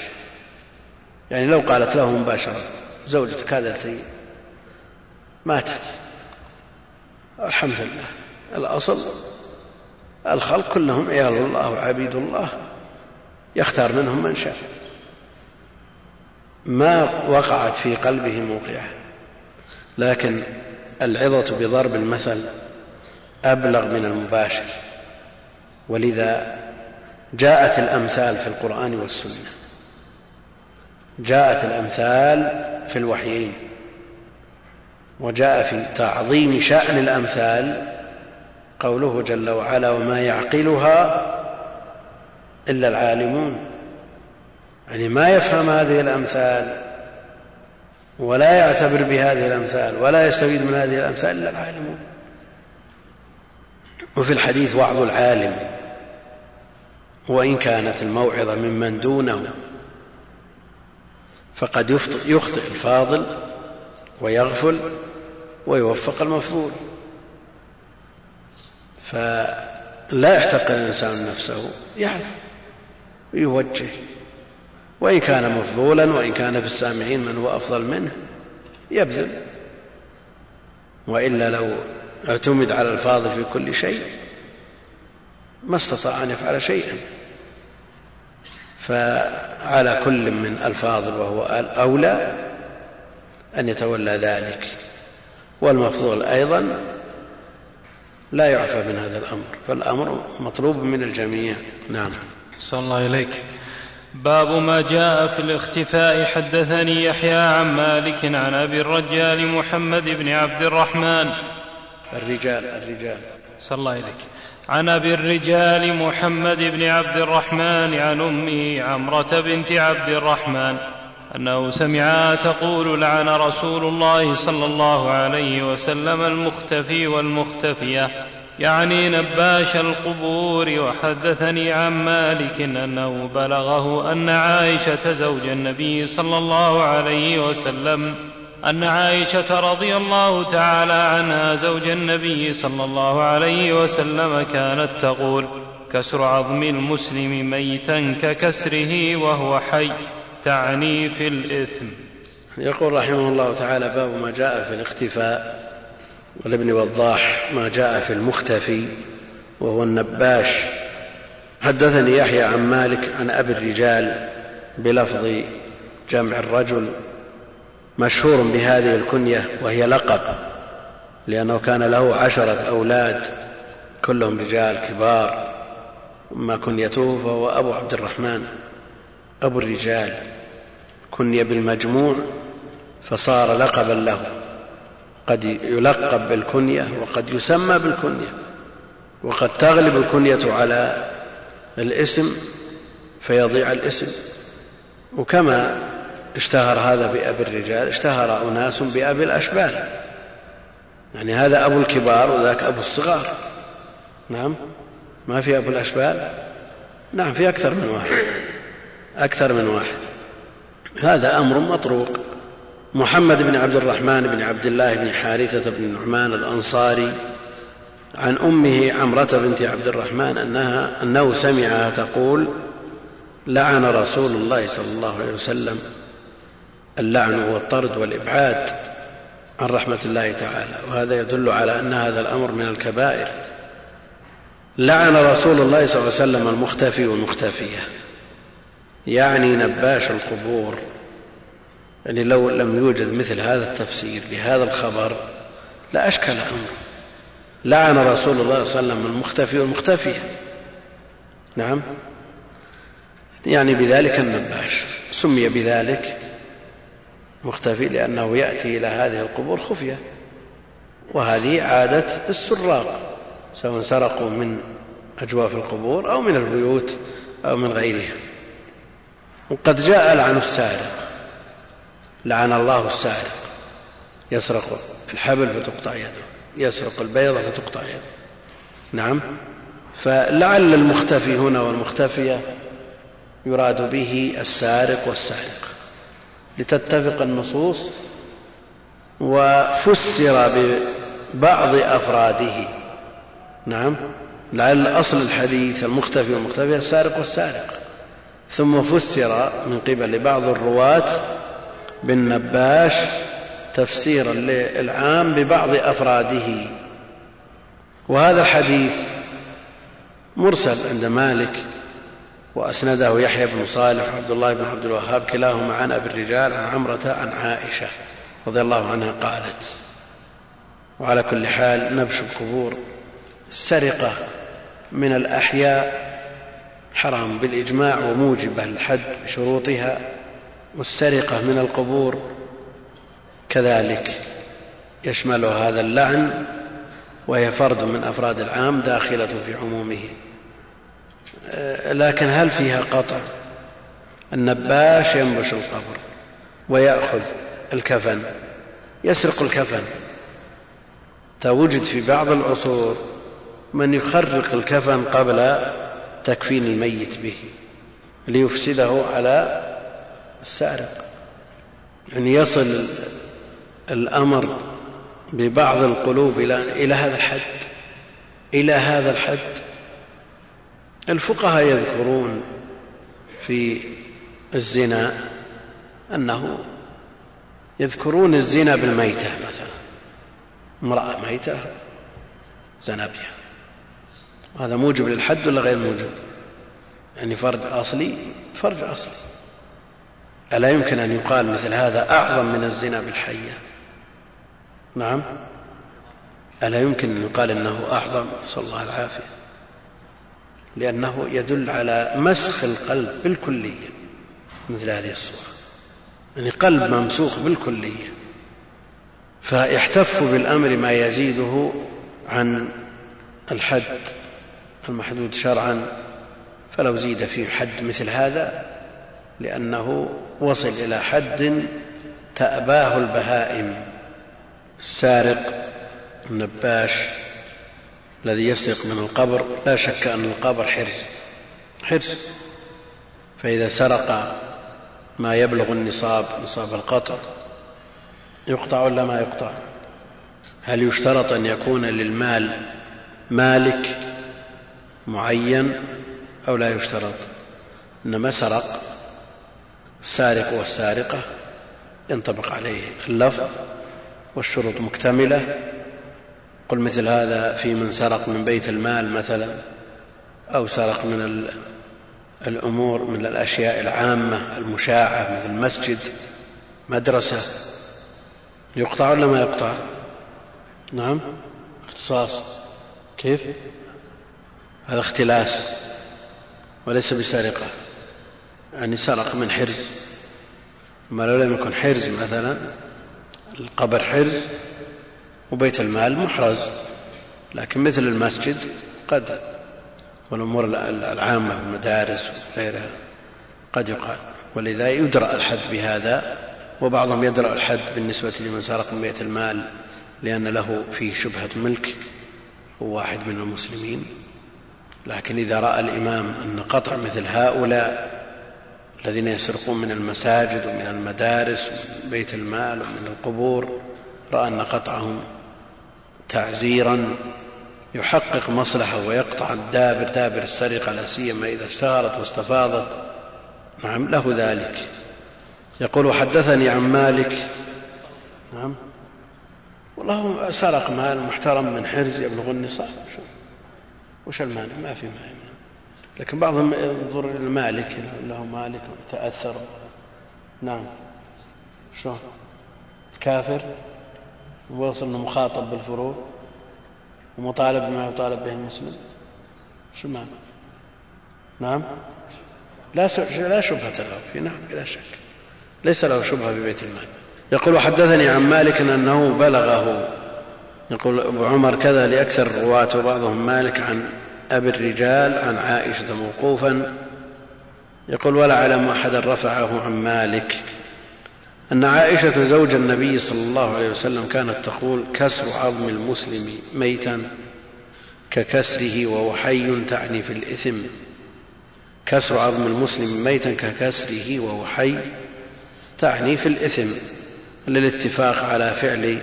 يعني لو قالت له مباشرة زوجتك هذه ماتت. الحمد لله الأصل الخلق كلهم عيال الله وعبيد الله يختار منهم من شاء. ما وقعت في قلبه موقعة. لكن العظة بضرب المثل أبلغ من المباشر. ولذا جاءت الأمثال في القرآن والسنة. جاءت الأمثال في الوحيين. وجاء في تعظيم شأن الأمثال قوله جل وعلا وما يعقلها إلا العالمون. يعني ما يفهم هذه الأمثال ولا يعتبر بهذه الأمثال ولا يستفيد من هذه الأمثال إلا العالمون. وفي الحديث وعظ العالم وإن كانت الموعظة ممن دونه فقد يخطئ الفاضل ويغفل ويوفق المفضول. فلا يحتقر الإنسان نفسه يعظ ويوجه وإن كان مفضولا وإن كان في السامعين من هو أفضل منه يبذل. وإلا لو اعتمد على الفاضل في كل شيء ما استطاع أن يفعل شيئا. فعلى كل من الفاضل وهو الأولى أن يتولى ذلك. والمفضول أيضا لا يعفى من هذا الأمر فالأمر مطلوب من الجميع. نعم. صلى الله إليك باب ما جاء في الاختفاء. حدثني يحيى عن مالك عن أبي الرجال محمد بن عبد الرحمن. الرجال الرجال. صلى الله إليك عن أبي الرجال محمد بن عبد الرحمن عن أمه عمرة بنت عبد الرحمن. أنه سمعها تقول لعن رسول الله صلى الله عليه وسلم المختفي والمختفية يعني نباش القبور وحدثني عن مالك أنه بلغه أن عائشة زوج النبي صلى الله عليه وسلم أن عائشة رضي الله تعالى عنها زوج النبي صلى الله عليه وسلم كانت تقول كسر عظم المسلم ميتا ككسره وهو حي. تعني في الإثم. يقول رحمه الله تعالى باب ما جاء في الاختفاء والابن وضاح ما جاء في المختفي وهو النباش. حدثني يحيى عن مالك عن أبي الرجال بلفظ جمع الرجل مشهور بهذه الكنية وهي لقب لأنه كان له عشرة أولاد كلهم رجال كبار. أما كنيته فهو أبو عبد الرحمن أبو الرجال. كني بالمجموع فصار لقبا له. قد يلقب بالكنية وقد يسمى بالكنية وقد تغلب الكنية على الاسم فيضيع الاسم. وكما اشتهر هذا بأبي الرجال اشتهر أناس بأبي الأشبال. يعني هذا أبو الكبار وذاك أبو الصغار. نعم. ما في أبو الأشبال؟ نعم في أكثر من واحد. أكثر من واحد. هذا أمر مطروق. محمد بن عبد الرحمن بن عبد الله بن حارثة بن النعمان الأنصاري عن أمه عمرة بنت عبد الرحمن أنها أنه سمعها تقول لعن رسول الله صلى الله عليه وسلم اللعن هو الطرد والإبعاد عن رحمة الله تعالى وهذا يدل على أن هذا الأمر من الكبائر. لعن رسول الله صلى الله عليه وسلم المختفي والمختفية. يعني نباش القبور. يعني لو لم يوجد مثل هذا التفسير لهذا الخبر لأشكل أمر. لعن رسول الله صلى الله عليه وسلم المختفي والمختفية. نعم. يعني بذلك النباش. سمي بذلك مختفي لأنه يأتي إلى هذه القبور خفية. وهذه عادة السراق سواء سرقوا من أجواف القبور أو من البيوت أو من غيرها. وقد جاء لعن السارق. لعن الله السارق. يسرق الحبل فتقطع يده. يسرق البيضة فتقطع يده. نعم. فلعل المختفي هنا والمختفية يراد به السارق والسارقة لتتفق النصوص وفسر ببعض أفراده. نعم. لعل أصل الحديث المختفي والمختفية السارق والسارقة ثم فسر من قبل بعض الرواة بالنباش تفسيرا للعام ببعض أفراده. وهذا الحديث مرسل عند مالك وأسنده يحيى بن صالح وعبد الله بن عبد الوهاب كلاهما عن أبي الرجال عن عمرة عن عائشة رضي الله عنها قالت وعلى كل حال نبش القبور السرقة من الأحياء حرام بالإجماع وموجبة للحد بشروطها والسرقة من القبور. كذلك يشمل هذا اللعن وهي فرد من أفراد العام داخلة في عمومه. لكن هل فيها قطع؟ النباش ينبش القبر ويأخذ الكفن يسرق الكفن. توجد في بعض العصور من يخرق الكفن قبل تكفين الميت به ليفسده على السارق. يعني يصل الأمر ببعض القلوب إلى هذا الحد إلى هذا الحد. الفقهاء يذكرون في الزنا أنه يذكرون الزنا بالميتة مثلا امرأة ميتة زنا بها. هذا موجب للحد ولا غير موجب؟ يعني فرج أصلي فرج أصلي. ألا يمكن أن يقال مثل هذا أعظم من الزنا بالحية؟ نعم. ألا يمكن أن يقال إنه أعظم؟ نسأل الله العافية. لأنه يدل على مسخ القلب بالكلية مثل هذه الصورة. يعني قلب ممسوخ بالكلية. فيحتف بالأمر ما يزيده عن الحد. المحدود شرعا فلو زيد فيه حد مثل هذا لأنه وصل إلى حد تأباه البهائم. السارق النباش الذي يسرق من القبر لا شك أن القبر حرز حرز فإذا سرق ما يبلغ النصاب نصاب القطع يقطع ولا ما يقطع؟ هل يشترط أن يكون للمال مالك معين أو لا يشترط. إنما سرق السارق والسارقة ينطبق عليه اللفظ والشروط مكتملة. قل مثل هذا في من سرق من بيت المال مثلا أو سرق من الأمور من الأشياء العامة المشاعة مثل مسجد مدرسة. يقطع ولا ما يقطع؟ نعم. اختصاص. كيف؟ هذا اختلاس وليس بسرقة. يعني سرق من حرز. ما لو لم يكن حرز مثلا القبر حرز وبيت المال محرز. لكن مثل المسجد قد والأمور العامة المدارس وغيرها قد يقال. ولذا يدرأ الحد بهذا وبعضهم يدرأ الحد بالنسبة لمن سرق من بيت المال لأن له فيه شبهة ملك هو واحد من المسلمين. لكن إذا رأى الإمام أن قطع مثل هؤلاء الذين يسرقون من المساجد ومن المدارس ومن بيت المال ومن القبور رأى أن قطعهم تعزيرا يحقق مصلحة ويقطع الدابر دابر السرقة لا سيما إذا اشتهرت واستفاضت. نعم له ذلك. يقول حدثني عن مالك. نعم. والله سرق مال محترم من حرز يبلغ النصاب. وش المانع؟ ما في مانع. لكن بعضهم ينظر إلى المالك له مالك تاثر نعم. شلون؟ كافر ووصل إنه مخاطب بالفروع ومطالب بما يطالب به المسلم. شو المعنى نعم. لا لا شبهة له في نعم بلا شك. ليس له شبهة في بيت المال. يقول حدثني عن مالك أنه بلغه. يقول أبو عمر كذا لأكثر الرواة وبعضهم مالك عن أبي الرجال عن عائشة موقوفا. يقول ولا أعلم أحدا رفعه عن مالك أن عائشة زوج النبي صلى الله عليه وسلم كانت تقول كسر عظم المسلم ميتا ككسره وهو حي تعني في الإثم. كسر عظم المسلم ميتا ككسره وهو حي تعني في الإثم. للاتفاق على فعل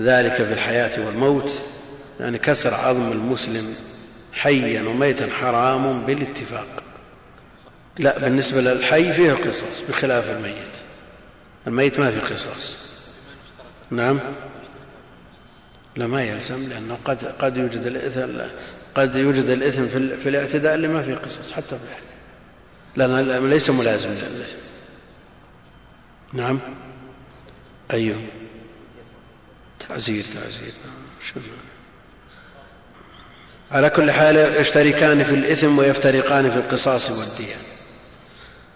ذلك في الحياة والموت يعني كسر عظم المسلم حيا وميتا حرام بالاتفاق. لا بالنسبة للحي فيه قصص بخلاف الميت. الميت ما في قصص نعم. لا ما يلزم لأنه قد, قد يوجد الإثم قد يوجد الإثم في, في الاعتداء اللي ما فيه قصص حتى في الحي. لأنه ليس ملازم للإثم. نعم. أيوه. تعزير تعزير. على كل حال يشتركان في الإثم ويفترقان في القصاص والدية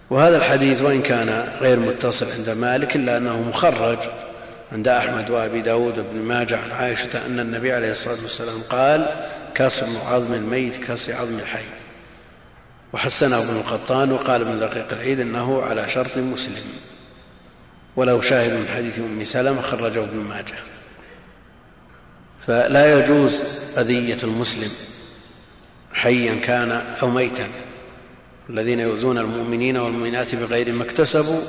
وهذا الحديث وإن كان غير متصل عند مالك إلا أنه مخرج عند أحمد وأبي داود وابن ماجه عن عائشة أن النبي عليه الصلاة والسلام قال كسر عظم الميت كسر عظم الحي وحسنه ابن القطان وقال ابن دقيق العيد إنه على شرط مسلم. وله شاهد من حديث أم سلمة خرجه ابن ماجه. فلا يجوز أذية المسلم حيا كان أو ميتا. الذين يؤذون المؤمنين والمؤمنات بغير ما اكتسبوا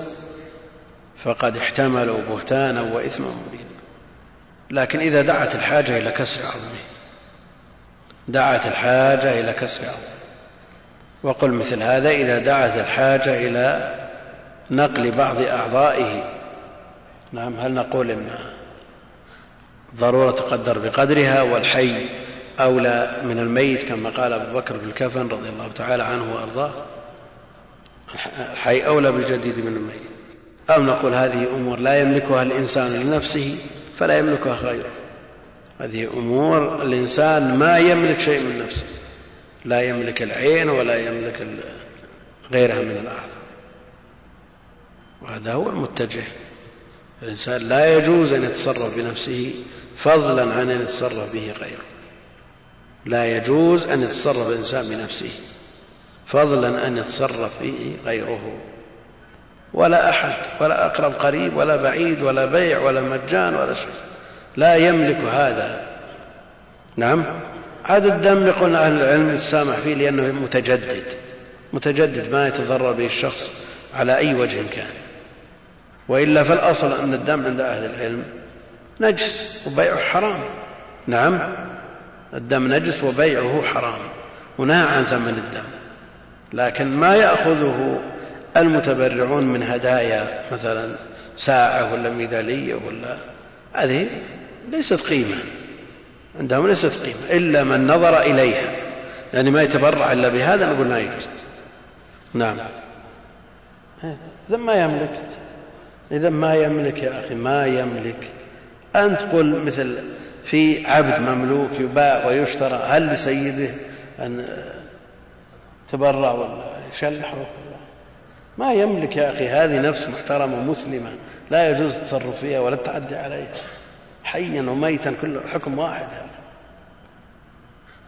فقد احتملوا بهتانا واثما مبينا. لكن إذا دعت الحاجة إلى كسر عظمه دعت الحاجة إلى كسر عظمه وقل مثل هذا إذا دعت الحاجة إلى نقل بعض أعضائه نعم هل نقول إن ضرورة تقدر بقدرها والحي أولى من الميت كما قال أبو بكر في الكفن رضي الله تعالى عنه وأرضاه. الحي أولى بالجديد من الميت. أو نقول هذه أمور لا يملكها الإنسان لنفسه فلا يملكها غيره. هذه أمور الإنسان ما يملك شيء من نفسه. لا يملك العين ولا يملك غيرها من الأعضاء. وهذا هو المتجه. الإنسان لا يجوز أن يتصرف بنفسه فضلا عن أن يتصرف به غيره. لا يجوز أن يتصرف الإنسان بنفسه. فضلا أن يتصرف به غيره. ولا أحد ولا أقرب قريب ولا بعيد ولا بيع ولا مجان ولا شيء. لا يملك هذا. نعم. عاد الدم يقول أهل العلم يتسامح فيه لأنه متجدد. متجدد ما يتضرر به الشخص على أي وجه كان. وإلا فالأصل أن الدم عند أهل العلم نجس وبيعه حرام. نعم الدم نجس وبيعه حرام ونهى عن ثمن الدم. لكن ما يأخذه المتبرعون من هدايا مثلا ساعة ولا ميدالية ولا هذه ليست قيمة. عندهم ليست قيمة إلا من نظر إليها. يعني ما يتبرع إلا بهذا نقول ما يجوز. نعم. اذا ما يملك. اذا ما يملك يا أخي ما يملك. انت قل مثل في عبد مملوك يباع ويشترى هل لسيده أن تبرع ولا يشلحه ما يملك يا أخي هذه نفس محترمة مسلمة لا يجوز التصرف فيها ولا التعدي عليها. حيا وميتا كل حكم واحد.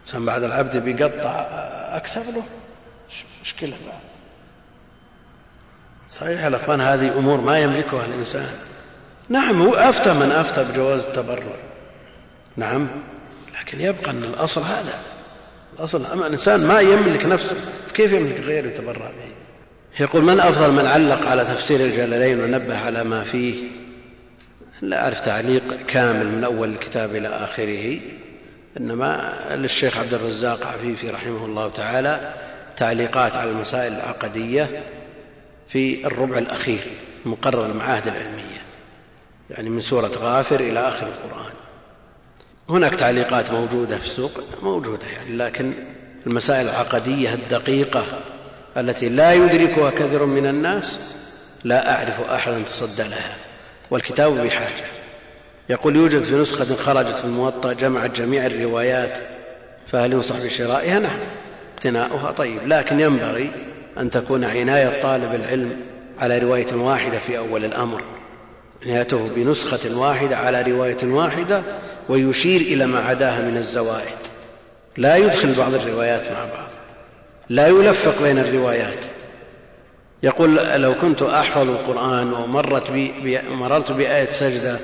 هذا بعد العبد بيقطع اكسب له مشكلة بعد. صحيح يا اخوان هذه أمور ما يملكها الإنسان. نعم هو أفتى من أفتى بجواز التبرع. نعم لكن يبقى أن الأصل هذا. الأصل أما الإنسان ما يملك نفسه كيف يملك غيره يتبرع به؟ يقول من أفضل من علق على تفسير الجلالين ونبه على ما فيه؟ لا أعرف تعليق كامل من أول الكتاب إلى آخره. إنما للشيخ عبد الرزاق عفيفي رحمه الله تعالى تعليقات على المسائل العقدية في الربع الأخير مقرر المعاهد العلمية. يعني من سورة غافر إلى آخر القرآن. هناك تعليقات موجودة في السوق موجودة يعني لكن المسائل العقدية الدقيقة التي لا يدركها كثير من الناس لا أعرف احدا تصدى لها والكتاب بحاجة. يقول يوجد في نسخة خرجت في الموطأ جمعت جميع الروايات فهل ينصح بشرائها؟ نعم اقتناؤها طيب لكن ينبغي أن تكون عناية طالب العلم على رواية واحدة في أول الأمر. ياته بنسخة واحدة على رواية واحدة ويشير إلى ما عداها من الزوائد. لا يدخل بعض الروايات مع بعض. لا يلفق بين الروايات. يقول لو كنت أحفظ القرآن ومرت بي مررت بآية سجدة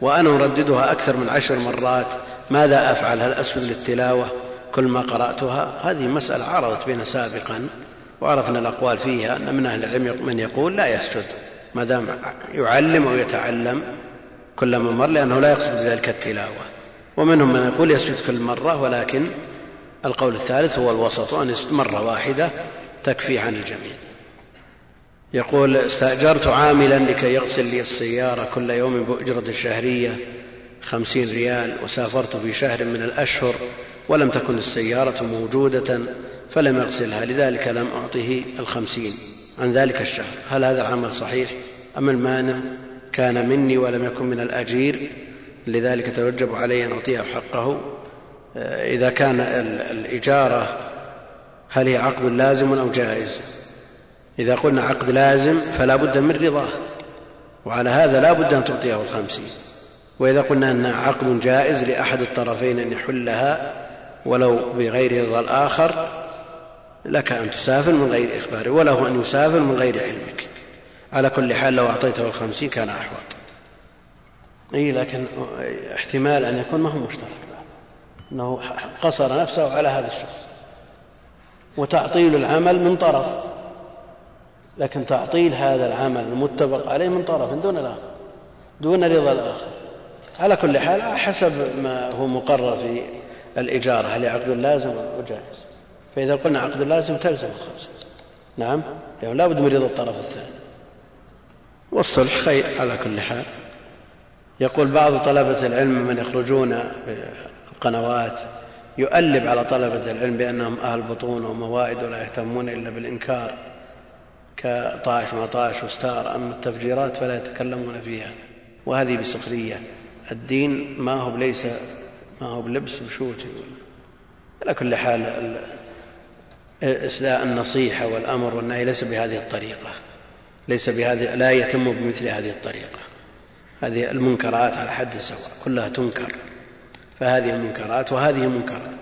وأنا أرددها أكثر من عشر مرات ماذا أفعل؟ هل أسجد للتلاوة كل ما قرأتها؟ هذه مسألة عرضت بنا سابقا وعرفنا الأقوال فيها أن من أهل العلم من يقول لا يسجد. ما دام يعلم أو يتعلم كلما مر لأنه لا يقصد بذلك التلاوة. ومنهم من يقول يسجد كل مرة ولكن القول الثالث هو الوسط أن يسجد مرة واحدة تكفي عن الجميع. يقول استأجرت عاملا لكي يغسل لي السيارة كل يوم بأجرة شهرية خمسين ريال وسافرت في شهر من الأشهر ولم تكن السيارة موجودة فلم يغسلها لذلك لم أعطه الخمسين عن ذلك الشهر. هل هذا العمل صحيح؟ أم المانع كان مني ولم يكن من الأجير لذلك توجب علي أن أعطيه حقه. إذا كان الإجارة هل هي عقد لازم أو جائز؟ إذا قلنا عقد لازم فلا بد من رضاه وعلى هذا لا بد أن تعطيه الخمسين. وإذا قلنا أنها عقد جائز لأحد الطرفين أن يحلها ولو بغير رضا الآخر لك أن تسافر من غير إخباره وله أن يسافر من غير علمك على كل حال لو أعطيته الخمسين كان أحوط. إي لكن احتمال أن يكون ما هو مشترك. أنه قصر نفسه على هذا الشخص. وتعطيل العمل من طرف. لكن تعطيل هذا العمل المتفق عليه من طرف دون الآخر. دون رضا الآخر. على كل حال حسب ما هو مقرر في الإجارة. هل عقد لازم وجائز فإذا قلنا عقد لازم تلزم الخمسة نعم؟ لأنه لا بد من رضا الطرف الثاني. والصلح خير على كل حال. يقول بعض طلبة العلم من يخرجون بالقنوات يؤلب على طلبة العلم بأنهم أهل بطون وموائد ولا يهتمون إلا بالإنكار كطاش وطاش وستار. أما التفجيرات فلا يتكلمون فيها وهذه بسخرية. الدين ما هو ليس ما هو بلبس بشوت. على كل حال إسداء النصيحة والأمر والنهي ليس بهذه الطريقة. ليس بهذه لا يتم بمثل هذه الطريقة. هذه المنكرات على حد سواء كلها تنكر فهذه منكرات وهذه منكرات.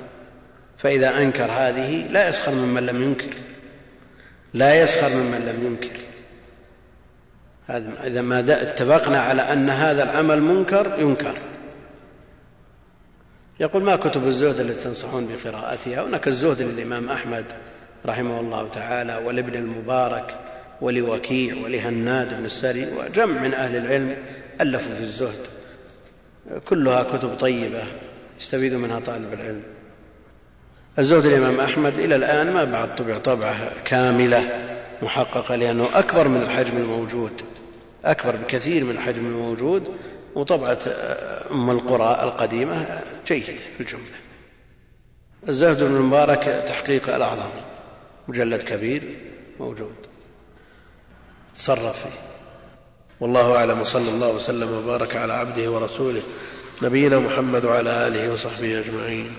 فإذا أنكر هذه لا يسخر ممن لم ينكر لا يسخر ممن لم ينكر. هذا إذا ما اتفقنا على أن هذا العمل منكر ينكر. يقول ما كتب الزهد التي تنصحون بقراءتها؟ هناك الزهد للإمام أحمد رحمه الله تعالى ولابن المبارك. ولوكيع ولهناد بن السري وجمع من أهل العلم ألفوا في الزهد. كلها كتب طيبة يستفيد منها طالب العلم. الزهد الإمام أحمد إلى الآن ما بعد طبع طبعة كاملة محققة لأنه أكبر من الحجم الموجود أكبر بكثير من الحجم الموجود وطبعة أم القرى القديمة جيدة في الجملة. الزهد بن المبارك تحقيق الأعظم مجلد كبير موجود. تصرف فيه. والله أعلم وصلى الله وسلم وبارك على عبده ورسوله نبينا محمد وعلى آله وصحبه أجمعين.